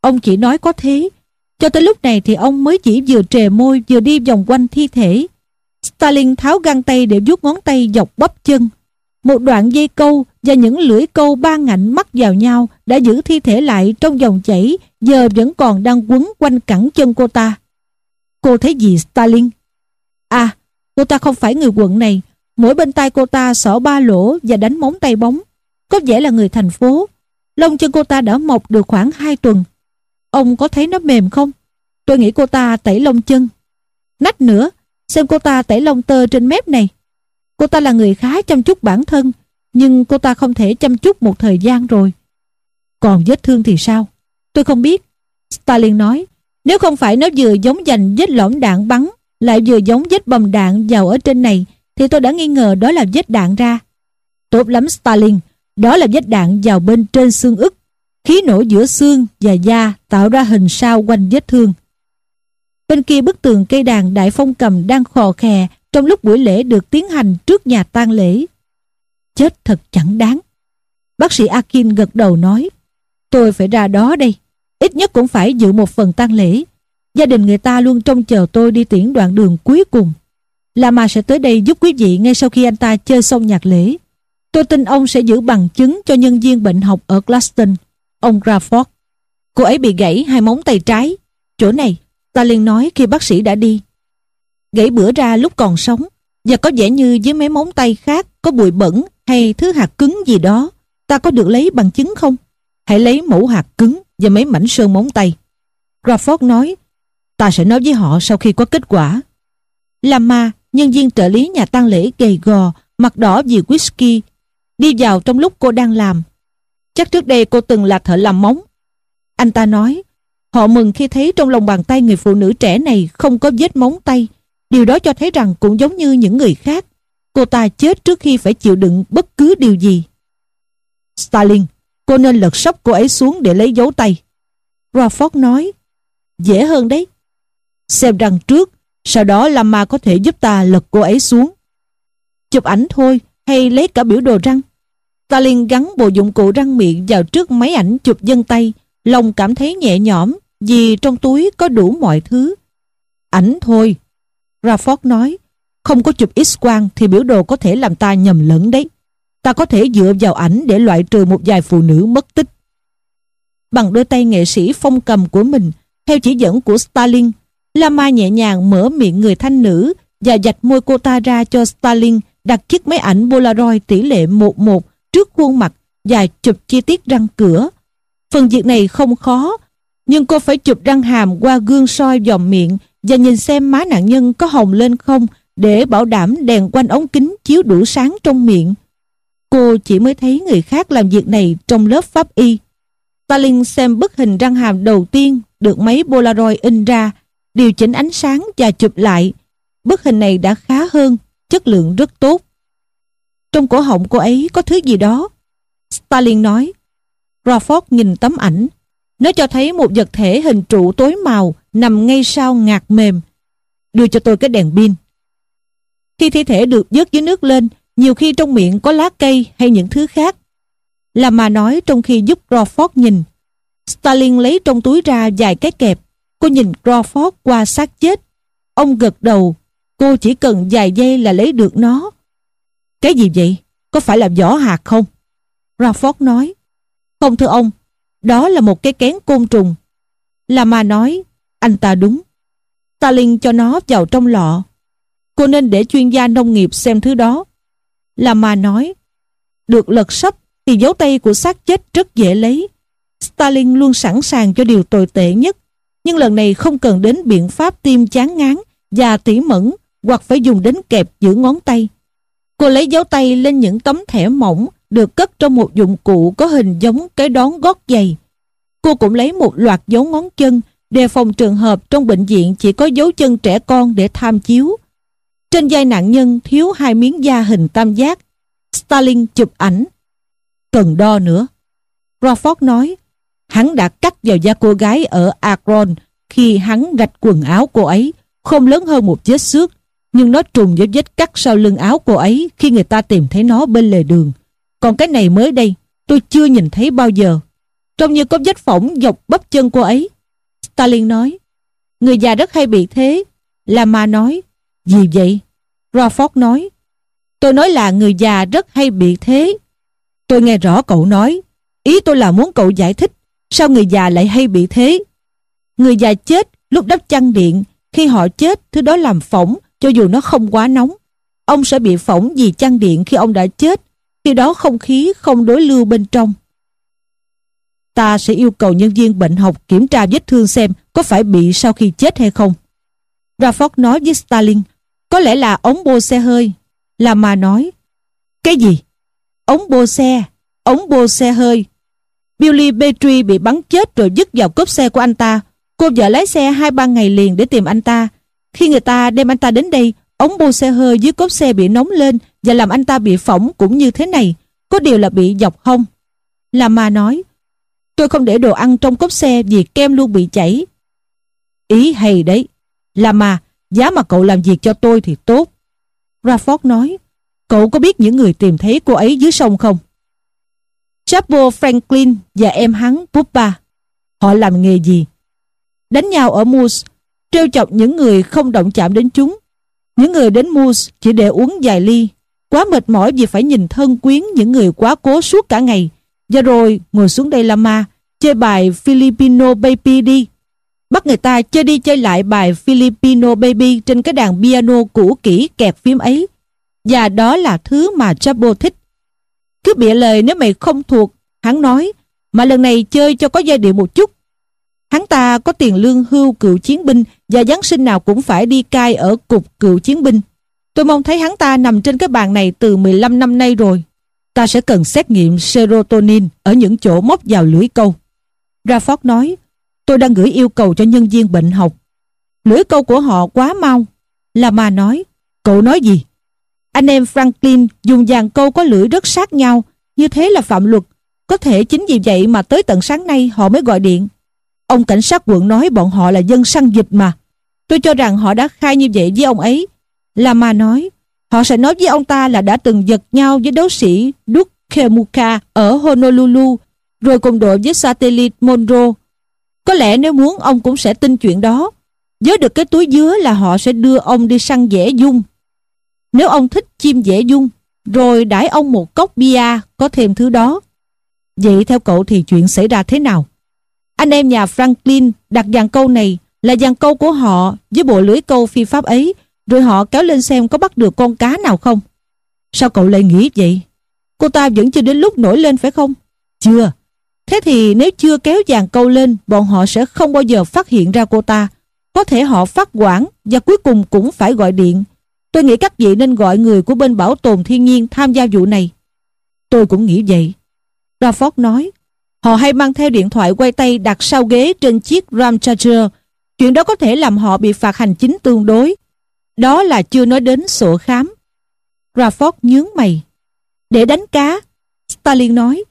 Speaker 3: Ông chỉ nói có thế. Cho tới lúc này thì ông mới chỉ vừa trề môi vừa đi vòng quanh thi thể. Stalin tháo găng tay để vuốt ngón tay dọc bắp chân. Một đoạn dây câu và những lưỡi câu ba ngạnh mắc vào nhau đã giữ thi thể lại trong dòng chảy giờ vẫn còn đang quấn quanh cẳng chân cô ta. Cô thấy gì Stalin? À, cô ta không phải người quận này. Mỗi bên tay cô ta xỏ ba lỗ và đánh móng tay bóng. Có vẻ là người thành phố. Lông chân cô ta đã mọc được khoảng 2 tuần. Ông có thấy nó mềm không? Tôi nghĩ cô ta tẩy lông chân. Nách nữa, xem cô ta tẩy lông tơ trên mép này. Cô ta là người khá chăm chút bản thân, nhưng cô ta không thể chăm chút một thời gian rồi. Còn vết thương thì sao? Tôi không biết. Stalin nói, nếu không phải nó vừa giống dành vết lõm đạn bắn, lại vừa giống vết bầm đạn vào ở trên này, thì tôi đã nghi ngờ đó là vết đạn ra. Tốt lắm Stalin, đó là vết đạn vào bên trên xương ức. Khí nổ giữa xương và da tạo ra hình sao quanh vết thương. Bên kia bức tường cây đàn Đại Phong Cầm đang khò khè trong lúc buổi lễ được tiến hành trước nhà tang lễ. Chết thật chẳng đáng. Bác sĩ Akin gật đầu nói Tôi phải ra đó đây. Ít nhất cũng phải dự một phần tang lễ. Gia đình người ta luôn trông chờ tôi đi tiễn đoạn đường cuối cùng. Lama sẽ tới đây giúp quý vị ngay sau khi anh ta chơi xong nhạc lễ. Tôi tin ông sẽ giữ bằng chứng cho nhân viên bệnh học ở Glaston, ông Crawford. Cô ấy bị gãy hai móng tay trái. Chỗ này, ta liền nói khi bác sĩ đã đi. Gãy bữa ra lúc còn sống và có vẻ như với mấy móng tay khác có bụi bẩn hay thứ hạt cứng gì đó. Ta có được lấy bằng chứng không? Hãy lấy mẫu hạt cứng và mấy mảnh sơn móng tay. Crawford nói, ta sẽ nói với họ sau khi có kết quả. Lama, nhân viên trợ lý nhà tang lễ gầy gò, mặt đỏ vì whisky đi vào trong lúc cô đang làm. Chắc trước đây cô từng là thợ làm móng. Anh ta nói, họ mừng khi thấy trong lòng bàn tay người phụ nữ trẻ này không có vết móng tay. Điều đó cho thấy rằng cũng giống như những người khác. Cô ta chết trước khi phải chịu đựng bất cứ điều gì. Stalin, cô nên lật sóc cô ấy xuống để lấy dấu tay. Crawford nói, dễ hơn đấy. Xem răng trước, sau đó Lama có thể giúp ta lật cô ấy xuống. Chụp ảnh thôi, hay lấy cả biểu đồ răng. Stalin gắn bộ dụng cụ răng miệng vào trước máy ảnh chụp dân tay, lòng cảm thấy nhẹ nhõm vì trong túi có đủ mọi thứ. Ảnh thôi. Rafford nói, không có chụp x-quang thì biểu đồ có thể làm ta nhầm lẫn đấy. Ta có thể dựa vào ảnh để loại trừ một vài phụ nữ mất tích. Bằng đôi tay nghệ sĩ phong cầm của mình, theo chỉ dẫn của Stalin, Lama nhẹ nhàng mở miệng người thanh nữ và dạch môi cô ta ra cho Stalin đặt chiếc máy ảnh Polaroid tỷ lệ 1-1 trước khuôn mặt và chụp chi tiết răng cửa. Phần việc này không khó, nhưng cô phải chụp răng hàm qua gương soi dòm miệng và nhìn xem má nạn nhân có hồng lên không để bảo đảm đèn quanh ống kính chiếu đủ sáng trong miệng. Cô chỉ mới thấy người khác làm việc này trong lớp pháp y. Stalin xem bức hình răng hàm đầu tiên được máy Polaroid in ra, điều chỉnh ánh sáng và chụp lại. Bức hình này đã khá hơn, chất lượng rất tốt. Trong cổ họng cô ấy có thứ gì đó. Stalin nói. Crawford nhìn tấm ảnh. Nó cho thấy một vật thể hình trụ tối màu nằm ngay sau ngạt mềm. Đưa cho tôi cái đèn pin. Khi thi thể được vớt dưới nước lên, nhiều khi trong miệng có lá cây hay những thứ khác. Là mà nói trong khi giúp Crawford nhìn. Stalin lấy trong túi ra vài cái kẹp. Cô nhìn Crawford qua xác chết. Ông gật đầu. Cô chỉ cần vài giây là lấy được nó. Cái gì vậy? Có phải là vỏ hạt không? Rafford nói. Không thưa ông, đó là một cái kén côn trùng. Lama nói, anh ta đúng. Stalin cho nó vào trong lọ. Cô nên để chuyên gia nông nghiệp xem thứ đó. Lama nói, được lật sấp thì dấu tay của xác chết rất dễ lấy. Stalin luôn sẵn sàng cho điều tồi tệ nhất, nhưng lần này không cần đến biện pháp tiêm chán ngán và tỉ mẩn hoặc phải dùng đến kẹp giữ ngón tay. Cô lấy dấu tay lên những tấm thẻ mỏng được cất trong một dụng cụ có hình giống cái đón gót giày. Cô cũng lấy một loạt dấu ngón chân đề phòng trường hợp trong bệnh viện chỉ có dấu chân trẻ con để tham chiếu. Trên vai nạn nhân thiếu hai miếng da hình tam giác. Stalin chụp ảnh. Cần đo nữa. Crawford nói, hắn đã cắt vào da cô gái ở Akron khi hắn rạch quần áo cô ấy, không lớn hơn một vết xước, nhưng nó trùng với vết cắt sau lưng áo cô ấy khi người ta tìm thấy nó bên lề đường. Còn cái này mới đây, tôi chưa nhìn thấy bao giờ. Trông như có vết phỏng dọc bắp chân cô ấy. Stalin nói, người già rất hay bị thế. Lama nói, gì vậy? Rafford nói, tôi nói là người già rất hay bị thế. Tôi nghe rõ cậu nói, ý tôi là muốn cậu giải thích sao người già lại hay bị thế. Người già chết lúc đắp chăn điện, khi họ chết thứ đó làm phỏng cho dù nó không quá nóng. Ông sẽ bị phỏng vì chăn điện khi ông đã chết, khi đó không khí không đối lưu bên trong. Ta sẽ yêu cầu nhân viên bệnh học kiểm tra vết thương xem có phải bị sau khi chết hay không. Rafford nói với Stalin, có lẽ là ống bô xe hơi. Là mà nói, cái gì? Ống bô xe, ống bô xe hơi. Billy Petrie bị bắn chết rồi dứt vào cốp xe của anh ta. Cô vợ lái xe hai ba ngày liền để tìm anh ta. Khi người ta đem anh ta đến đây, ống bô xe hơi dưới cốp xe bị nóng lên và làm anh ta bị phỏng cũng như thế này. Có điều là bị dọc hông. Lama nói, tôi không để đồ ăn trong cốp xe vì kem luôn bị chảy. Ý hay đấy. Lama. giá mà cậu làm việc cho tôi thì tốt. Rafford nói, cậu có biết những người tìm thấy cô ấy dưới sông không? Chapo Franklin và em hắn Puppa. Họ làm nghề gì? Đánh nhau ở Moose, trêu chọc những người không động chạm đến chúng. Những người đến Moose chỉ để uống vài ly. Quá mệt mỏi vì phải nhìn thân quyến những người quá cố suốt cả ngày. Và rồi ngồi xuống đây Lama, chơi bài Filipino Baby đi. Bắt người ta chơi đi chơi lại bài Filipino Baby trên cái đàn piano cũ kỹ kẹp phím ấy. Và đó là thứ mà Chapo thích. Cứ bịa lời nếu mày không thuộc, hắn nói, mà lần này chơi cho có giai điệu một chút. Hắn ta có tiền lương hưu cựu chiến binh và Giáng sinh nào cũng phải đi cai ở cục cựu chiến binh. Tôi mong thấy hắn ta nằm trên cái bàn này từ 15 năm nay rồi. Ta sẽ cần xét nghiệm serotonin ở những chỗ móc vào lưỡi câu. Rafford nói, tôi đang gửi yêu cầu cho nhân viên bệnh học. Lưỡi câu của họ quá mau. Lama nói, cậu nói gì? Anh em Franklin dùng dàn câu có lưỡi rất sát nhau, như thế là phạm luật. Có thể chính vì vậy mà tới tận sáng nay họ mới gọi điện. Ông cảnh sát quận nói bọn họ là dân săn dịch mà. Tôi cho rằng họ đã khai như vậy với ông ấy. Lama nói, họ sẽ nói với ông ta là đã từng giật nhau với đấu sĩ Duke Kemuka ở Honolulu, rồi cùng đội với Satellite Monroe. Có lẽ nếu muốn ông cũng sẽ tin chuyện đó. Nhớ được cái túi dứa là họ sẽ đưa ông đi săn dễ dung. Nếu ông thích chim dễ dung, rồi đãi ông một cốc bia có thêm thứ đó. Vậy theo cậu thì chuyện xảy ra thế nào? Anh em nhà Franklin đặt dàn câu này là dàn câu của họ với bộ lưới câu phi pháp ấy, rồi họ kéo lên xem có bắt được con cá nào không. Sao cậu lại nghĩ vậy? Cô ta vẫn chưa đến lúc nổi lên phải không? Chưa. Thế thì nếu chưa kéo dàn câu lên, bọn họ sẽ không bao giờ phát hiện ra cô ta. Có thể họ phát quản và cuối cùng cũng phải gọi điện. Tôi nghĩ các vị nên gọi người của bên bảo tồn thiên nhiên tham gia vụ này. Tôi cũng nghĩ vậy. Rafford nói, họ hay mang theo điện thoại quay tay đặt sau ghế trên chiếc Ram Charger. Chuyện đó có thể làm họ bị phạt hành chính tương đối. Đó là chưa nói đến sổ khám. Rafford nhướng mày. Để đánh cá, Stalin nói,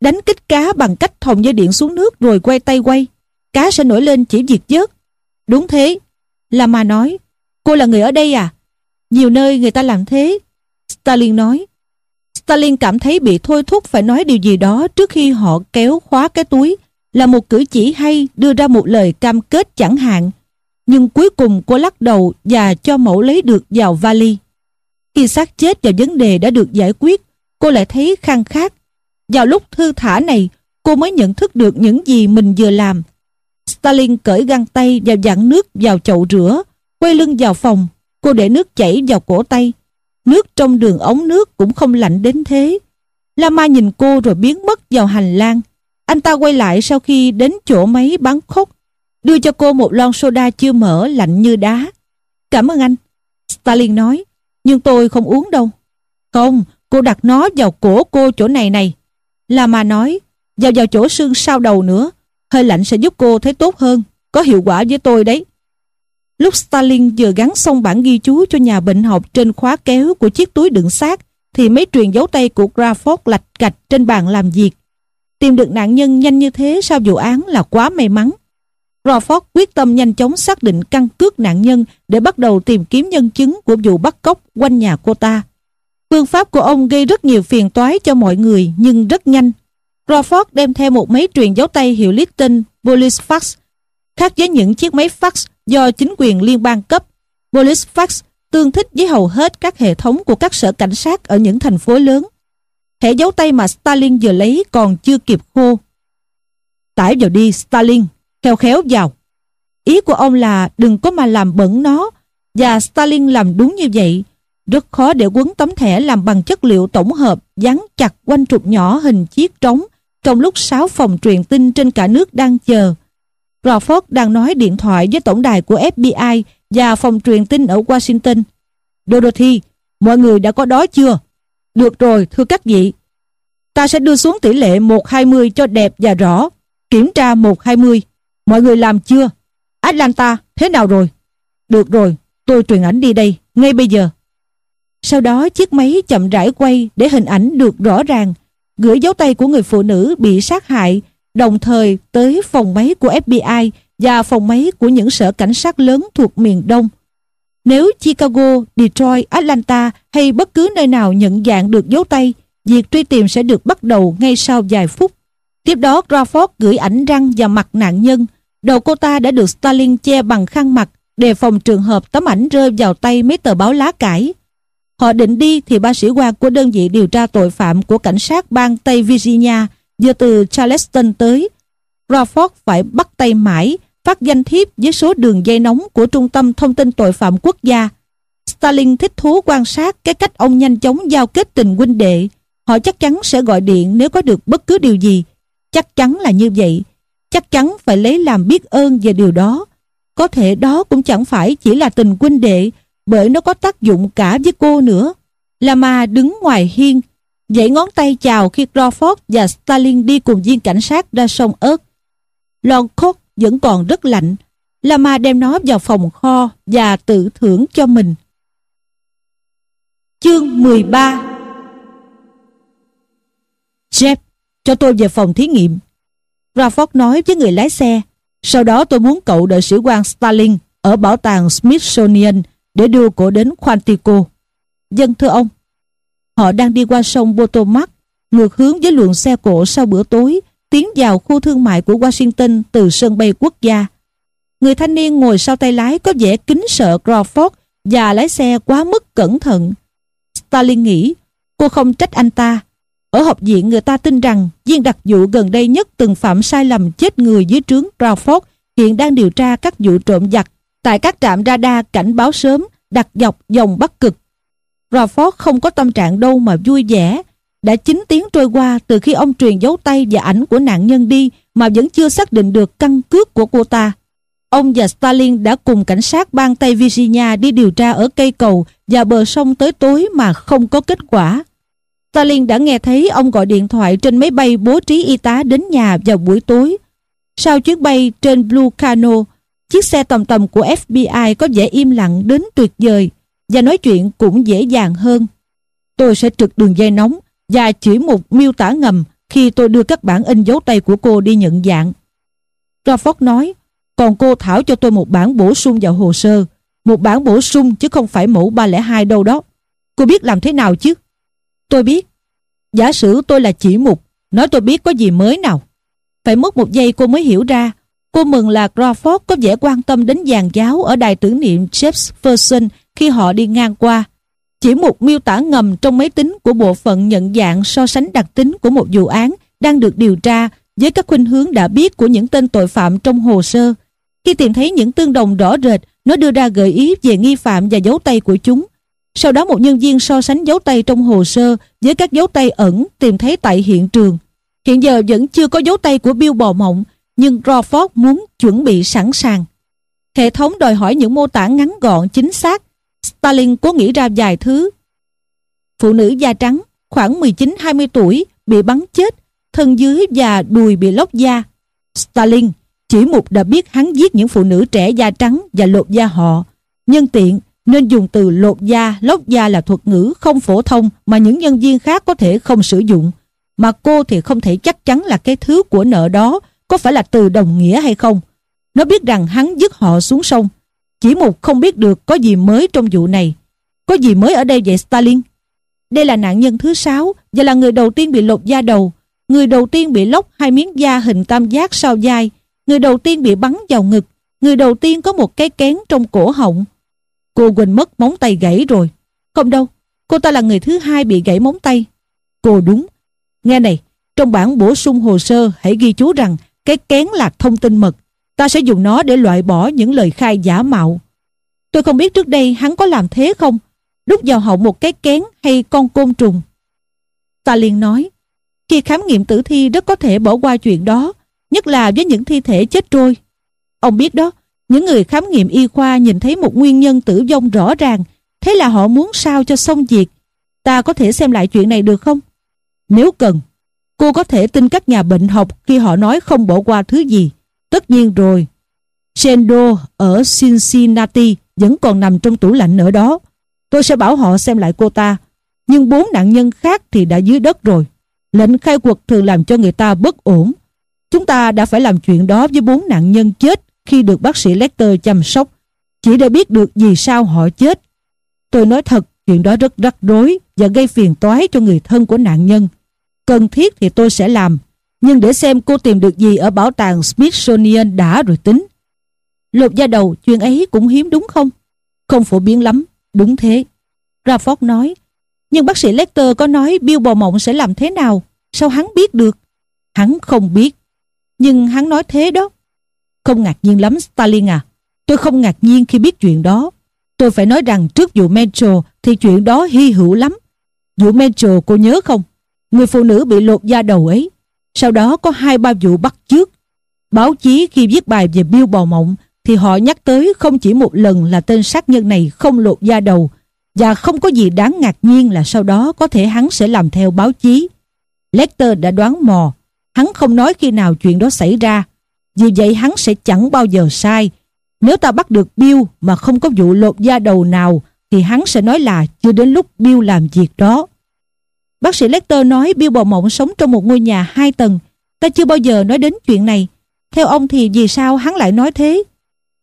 Speaker 3: đánh kích cá bằng cách thòng dây điện xuống nước rồi quay tay quay. Cá sẽ nổi lên chỉ diệt dớt. Đúng thế. Lama nói, cô là người ở đây à? Nhiều nơi người ta làm thế. Stalin nói, Stalin cảm thấy bị thôi thúc phải nói điều gì đó trước khi họ kéo khóa cái túi là một cử chỉ hay đưa ra một lời cam kết chẳng hạn. Nhưng cuối cùng cô lắc đầu và cho mẫu lấy được vào vali. Khi xác chết và vấn đề đã được giải quyết, cô lại thấy khăng khát. Vào lúc thư thả này, cô mới nhận thức được những gì mình vừa làm. Stalin cởi găng tay và dặn nước vào chậu rửa, quay lưng vào phòng. Cô để nước chảy vào cổ tay. Nước trong đường ống nước cũng không lạnh đến thế. Lama nhìn cô rồi biến mất vào hành lang. Anh ta quay lại sau khi đến chỗ máy bán khúc, đưa cho cô một lon soda chưa mở lạnh như đá. Cảm ơn anh. Stalin nói, nhưng tôi không uống đâu. Không, cô đặt nó vào cổ cô chỗ này này. Lama nói, vào vào chỗ xương sau đầu nữa. Hơi lạnh sẽ giúp cô thấy tốt hơn, có hiệu quả với tôi đấy. Lúc Stalin vừa gắn xong bản ghi chú cho nhà bệnh học trên khóa kéo của chiếc túi đựng xác, thì mấy truyền dấu tay của Crawford lạch cạch trên bàn làm việc. Tìm được nạn nhân nhanh như thế sau vụ án là quá may mắn. Crawford quyết tâm nhanh chóng xác định căn cước nạn nhân để bắt đầu tìm kiếm nhân chứng của vụ bắt cóc quanh nhà cô ta. Phương pháp của ông gây rất nhiều phiền toái cho mọi người nhưng rất nhanh. Crawford đem theo một máy truyền dấu tay hiệu Litton Police Fax, khác với những chiếc máy fax do chính quyền liên bang cấp. Police Fax tương thích với hầu hết các hệ thống của các sở cảnh sát ở những thành phố lớn. Hệ dấu tay mà Stalin vừa lấy còn chưa kịp khô. Tải vào đi Stalin, khéo khéo vào. Ý của ông là đừng có mà làm bẩn nó và Stalin làm đúng như vậy. Rất khó để quấn tấm thẻ làm bằng chất liệu tổng hợp dán chặt quanh trục nhỏ hình chiếc trống trong lúc sáu phòng truyền tin trên cả nước đang chờ. Crawford đang nói điện thoại với tổng đài của FBI và phòng truyền tin ở Washington. Dorothy, mọi người đã có đó chưa? Được rồi, thưa các vị. Ta sẽ đưa xuống tỷ lệ 120 cho đẹp và rõ. Kiểm tra 120. Mọi người làm chưa? Atlanta, thế nào rồi? Được rồi, tôi truyền ảnh đi đây, ngay bây giờ. Sau đó chiếc máy chậm rãi quay để hình ảnh được rõ ràng, gửi dấu tay của người phụ nữ bị sát hại, đồng thời tới phòng máy của FBI và phòng máy của những sở cảnh sát lớn thuộc miền Đông. Nếu Chicago, Detroit, Atlanta hay bất cứ nơi nào nhận dạng được dấu tay, việc truy tìm sẽ được bắt đầu ngay sau vài phút. Tiếp đó Crawford gửi ảnh răng và mặt nạn nhân. Đầu cô ta đã được Stalin che bằng khăn mặt đề phòng trường hợp tấm ảnh rơi vào tay mấy tờ báo lá cải. Họ định đi thì ba sĩ quan của đơn vị điều tra tội phạm của cảnh sát bang Tây Virginia vừa từ Charleston tới. Crawford phải bắt tay mãi phát danh thiếp với số đường dây nóng của Trung tâm Thông tin Tội phạm Quốc gia. Stalin thích thú quan sát cái cách ông nhanh chóng giao kết tình huynh đệ. Họ chắc chắn sẽ gọi điện nếu có được bất cứ điều gì. Chắc chắn là như vậy. Chắc chắn phải lấy làm biết ơn về điều đó. Có thể đó cũng chẳng phải chỉ là tình huynh đệ bởi nó có tác dụng cả với cô nữa. Lama đứng ngoài hiên, dãy ngón tay chào khi Crawford và Stalin đi cùng viên cảnh sát ra sông ớt. Longcourt vẫn còn rất lạnh. Lama đem nó vào phòng kho và tự thưởng cho mình. Chương 13 Jeff, cho tôi về phòng thí nghiệm. Crawford nói với người lái xe. Sau đó tôi muốn cậu đợi sĩ quan Stalin ở bảo tàng Smithsonian để đưa cổ đến Quantico. Dân thưa ông, họ đang đi qua sông Potomac, ngược hướng với luồng xe cổ sau bữa tối, tiến vào khu thương mại của Washington từ sân bay quốc gia. Người thanh niên ngồi sau tay lái có vẻ kính sợ Crawford và lái xe quá mức cẩn thận. Stalin nghĩ cô không trách anh ta. Ở học viện người ta tin rằng viên đặc vụ gần đây nhất từng phạm sai lầm chết người dưới trướng Crawford hiện đang điều tra các vụ trộm giặc tại các trạm radar cảnh báo sớm đặt dọc dòng Bắc Cực. Rafford không có tâm trạng đâu mà vui vẻ. Đã 9 tiếng trôi qua từ khi ông truyền dấu tay và ảnh của nạn nhân đi mà vẫn chưa xác định được căn cước của cô ta. Ông và Stalin đã cùng cảnh sát bang Tây Virginia đi điều tra ở cây cầu và bờ sông tới tối mà không có kết quả. Stalin đã nghe thấy ông gọi điện thoại trên máy bay bố trí y tá đến nhà vào buổi tối. Sau chuyến bay trên Blue Cano, chiếc xe tầm tầm của FBI có vẻ im lặng đến tuyệt vời và nói chuyện cũng dễ dàng hơn. Tôi sẽ trực đường dây nóng và chỉ một miêu tả ngầm khi tôi đưa các bản in dấu tay của cô đi nhận dạng. Crawford nói, còn cô thảo cho tôi một bản bổ sung vào hồ sơ. Một bản bổ sung chứ không phải mẫu 302 đâu đó. Cô biết làm thế nào chứ? Tôi biết. Giả sử tôi là chỉ mục, nói tôi biết có gì mới nào. Phải mất một giây cô mới hiểu ra. Cô mừng là Crawford có vẻ quan tâm đến dàn giáo ở đài tưởng niệm Jefferson khi họ đi ngang qua. Chỉ một miêu tả ngầm trong máy tính của bộ phận nhận dạng so sánh đặc tính của một vụ án đang được điều tra với các khuynh hướng đã biết của những tên tội phạm trong hồ sơ. Khi tìm thấy những tương đồng rõ rệt, nó đưa ra gợi ý về nghi phạm và dấu tay của chúng. Sau đó một nhân viên so sánh dấu tay trong hồ sơ với các dấu tay ẩn tìm thấy tại hiện trường. Hiện giờ vẫn chưa có dấu tay của Bill Bò Mộng, nhưng Crawford muốn chuẩn bị sẵn sàng. Hệ thống đòi hỏi những mô tả ngắn gọn, chính xác. Stalin cố nghĩ ra vài thứ. Phụ nữ da trắng, khoảng 19-20 tuổi, bị bắn chết, thân dưới và đùi bị lóc da. Stalin chỉ mục đã biết hắn giết những phụ nữ trẻ da trắng và lột da họ. Nhân tiện, nên dùng từ lột da, lóc da là thuật ngữ không phổ thông mà những nhân viên khác có thể không sử dụng. Mà cô thì không thể chắc chắn là cái thứ của nợ đó có phải là từ đồng nghĩa hay không. Nó biết rằng hắn dứt họ xuống sông. Chỉ một không biết được có gì mới trong vụ này. Có gì mới ở đây vậy Stalin? Đây là nạn nhân thứ sáu và là người đầu tiên bị lột da đầu. Người đầu tiên bị lóc hai miếng da hình tam giác sau dai. Người đầu tiên bị bắn vào ngực. Người đầu tiên có một cái kén trong cổ họng. Cô Quỳnh mất móng tay gãy rồi. Không đâu, cô ta là người thứ hai bị gãy móng tay. Cô đúng. Nghe này, trong bản bổ sung hồ sơ hãy ghi chú rằng cái kén là thông tin mật. Ta sẽ dùng nó để loại bỏ những lời khai giả mạo. Tôi không biết trước đây hắn có làm thế không? Đút vào hậu một cái kén hay con côn trùng? Ta liền nói, khi khám nghiệm tử thi rất có thể bỏ qua chuyện đó, nhất là với những thi thể chết trôi. Ông biết đó, những người khám nghiệm y khoa nhìn thấy một nguyên nhân tử vong rõ ràng, thế là họ muốn sao cho xong việc. Ta có thể xem lại chuyện này được không? Nếu cần, cô có thể tin các nhà bệnh học khi họ nói không bỏ qua thứ gì. Tất nhiên rồi. Shendo ở Cincinnati vẫn còn nằm trong tủ lạnh ở đó. Tôi sẽ bảo họ xem lại cô ta. Nhưng bốn nạn nhân khác thì đã dưới đất rồi. Lệnh khai quật thường làm cho người ta bất ổn. Chúng ta đã phải làm chuyện đó với bốn nạn nhân chết khi được bác sĩ Lecter chăm sóc, chỉ để biết được vì sao họ chết. Tôi nói thật, chuyện đó rất rắc rối và gây phiền toái cho người thân của nạn nhân. Cần thiết thì tôi sẽ làm, nhưng để xem cô tìm được gì ở bảo tàng Smithsonian đã rồi tính. Lột da đầu, chuyện ấy cũng hiếm đúng không? Không phổ biến lắm, đúng thế. Rafford nói, nhưng bác sĩ Lecter có nói Bill Bò Mộng sẽ làm thế nào? Sao hắn biết được? Hắn không biết. Nhưng hắn nói thế đó. Không ngạc nhiên lắm Stalin à. Tôi không ngạc nhiên khi biết chuyện đó. Tôi phải nói rằng trước vụ Metro thì chuyện đó hy hữu lắm. Vụ Metro cô nhớ không? Người phụ nữ bị lột da đầu ấy. Sau đó có hai ba vụ bắt trước. Báo chí khi viết bài về Bill Bò Mộng thì họ nhắc tới không chỉ một lần là tên sát nhân này không lột da đầu và không có gì đáng ngạc nhiên là sau đó có thể hắn sẽ làm theo báo chí. Lecter đã đoán mò, hắn không nói khi nào chuyện đó xảy ra vì vậy hắn sẽ chẳng bao giờ sai. Nếu ta bắt được Bill mà không có vụ lột da đầu nào thì hắn sẽ nói là chưa đến lúc Bill làm việc đó. Bác sĩ Lecter nói Bill Bò Mộng sống trong một ngôi nhà hai tầng. Ta chưa bao giờ nói đến chuyện này. Theo ông thì vì sao hắn lại nói thế?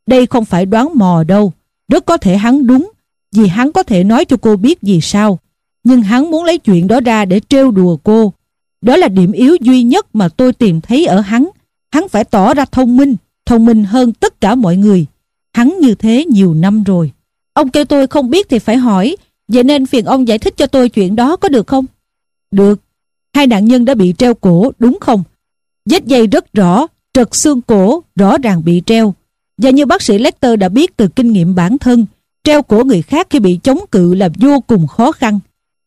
Speaker 3: Đây không phải đoán mò đâu. Rất có thể hắn đúng. Vì hắn có thể nói cho cô biết vì sao. Nhưng hắn muốn lấy chuyện đó ra để trêu đùa cô. Đó là điểm yếu duy nhất mà tôi tìm thấy ở hắn hắn phải tỏ ra thông minh, thông minh hơn tất cả mọi người. Hắn như thế nhiều năm rồi. Ông kêu tôi không biết thì phải hỏi, vậy nên phiền ông giải thích cho tôi chuyện đó có được không? Được. Hai nạn nhân đã bị treo cổ, đúng không? Vết dây rất rõ, trật xương cổ, rõ ràng bị treo. Và như bác sĩ Lecter đã biết từ kinh nghiệm bản thân, treo cổ người khác khi bị chống cự là vô cùng khó khăn.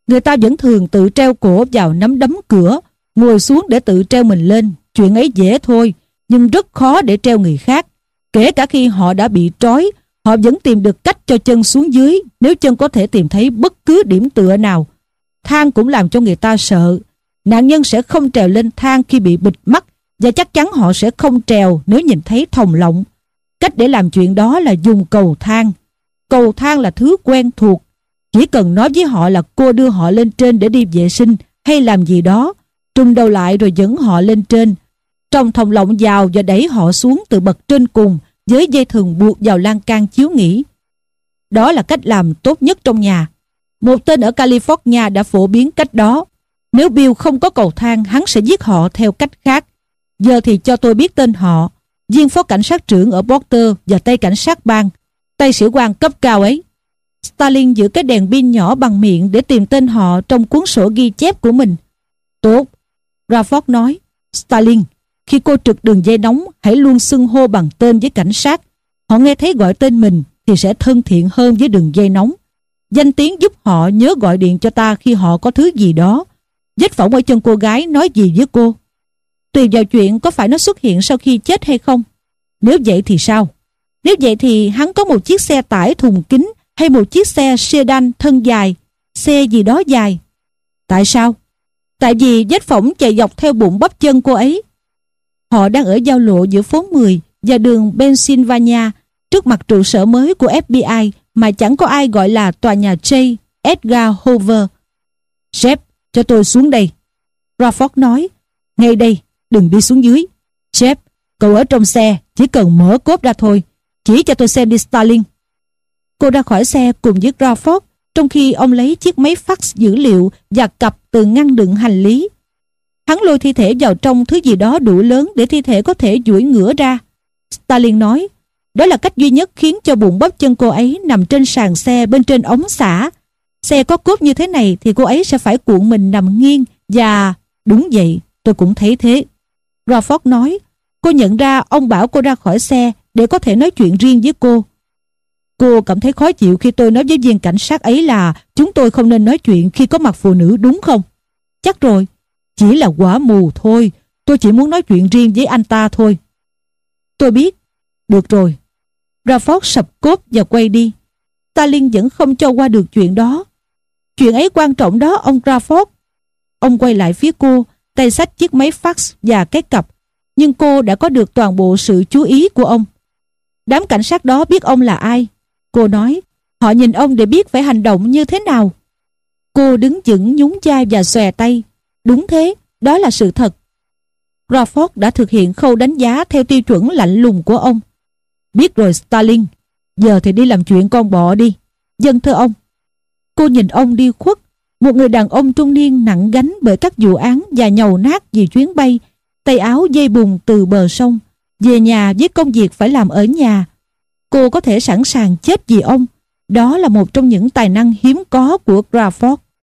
Speaker 3: Người ta vẫn thường tự treo cổ vào nắm đấm cửa, ngồi xuống để tự treo mình lên, Chuyện ấy dễ thôi, nhưng rất khó để treo người khác. Kể cả khi họ đã bị trói, họ vẫn tìm được cách cho chân xuống dưới nếu chân có thể tìm thấy bất cứ điểm tựa nào thang cũng làm cho người ta sợ. Nạn nhân sẽ không trèo lên thang khi bị bịt mắt và chắc chắn họ sẽ không trèo nếu nhìn thấy thòng lọng. Cách để làm chuyện đó là dùng cầu thang. Cầu thang là thứ quen thuộc. Chỉ cần nói với họ là cô đưa họ lên trên để đi vệ sinh hay làm gì đó, trùng đầu lại rồi dẫn họ lên trên. Trong thòng lọng vào và đẩy họ xuống từ bậc trên cùng với dây thừng buộc vào lan can chiếu nghỉ. Đó là cách làm tốt nhất trong nhà. Một tên ở California đã phổ biến cách đó. Nếu Bill không có cầu thang, hắn sẽ giết họ theo cách khác. Giờ thì cho tôi biết tên họ. Viên phó cảnh sát trưởng ở Porter và tay cảnh sát bang. Tay sĩ quan cấp cao ấy. Stalin giữ cái đèn pin nhỏ bằng miệng để tìm tên họ trong cuốn sổ ghi chép của mình. Tốt. Rafford nói. Stalin, khi cô trực đường dây nóng, hãy luôn xưng hô bằng tên với cảnh sát. Họ nghe thấy gọi tên mình thì sẽ thân thiện hơn với đường dây nóng. Danh tiếng giúp họ nhớ gọi điện cho ta khi họ có thứ gì đó. Vết phỏng ở chân cô gái nói gì với cô? Tùy vào chuyện có phải nó xuất hiện sau khi chết hay không. Nếu vậy thì sao? Nếu vậy thì hắn có một chiếc xe tải thùng kính hay một chiếc xe sedan thân dài, xe gì đó dài. Tại sao? Tại vì vết phỏng chạy dọc theo bụng bắp chân cô ấy. Họ đang ở giao lộ giữa phố 10 và đường Pennsylvania trước mặt trụ sở mới của FBI mà chẳng có ai gọi là tòa nhà J. Edgar Hoover. Jeff, cho tôi xuống đây. Rafford nói, ngay đây, đừng đi xuống dưới. Jeff, cậu ở trong xe, chỉ cần mở cốp ra thôi. Chỉ cho tôi xem đi Starling. Cô ra khỏi xe cùng với Rafford, trong khi ông lấy chiếc máy fax dữ liệu và cặp từ ngăn đựng hành lý. Hắn lôi thi thể vào trong thứ gì đó đủ lớn để thi thể có thể duỗi ngửa ra. Stalin nói, đó là cách duy nhất khiến cho bụng bắp chân cô ấy nằm trên sàn xe bên trên ống xả. Xe có cốp như thế này thì cô ấy sẽ phải cuộn mình nằm nghiêng và... Đúng vậy, tôi cũng thấy thế. Rafford nói, cô nhận ra ông bảo cô ra khỏi xe để có thể nói chuyện riêng với cô. Cô cảm thấy khó chịu khi tôi nói với viên cảnh sát ấy là chúng tôi không nên nói chuyện khi có mặt phụ nữ đúng không? Chắc rồi, chỉ là quả mù thôi, tôi chỉ muốn nói chuyện riêng với anh ta thôi. Tôi biết, được rồi. Rafford sập cốt và quay đi. Stalin vẫn không cho qua được chuyện đó. Chuyện ấy quan trọng đó ông Rafford. Ông quay lại phía cô, tay sách chiếc máy fax và cái cặp. Nhưng cô đã có được toàn bộ sự chú ý của ông. Đám cảnh sát đó biết ông là ai. Cô nói, họ nhìn ông để biết phải hành động như thế nào. Cô đứng vững nhún vai và xòe tay. Đúng thế, đó là sự thật. Crawford đã thực hiện khâu đánh giá theo tiêu chuẩn lạnh lùng của ông. Biết rồi Stalin, giờ thì đi làm chuyện con bỏ đi. Dân thưa ông. Cô nhìn ông đi khuất, một người đàn ông trung niên nặng gánh bởi các vụ án và nhầu nát vì chuyến bay, tay áo dây bùng từ bờ sông, về nhà với công việc phải làm ở nhà. Cô có thể sẵn sàng chết vì ông. Đó là một trong những tài năng hiếm có của Crawford.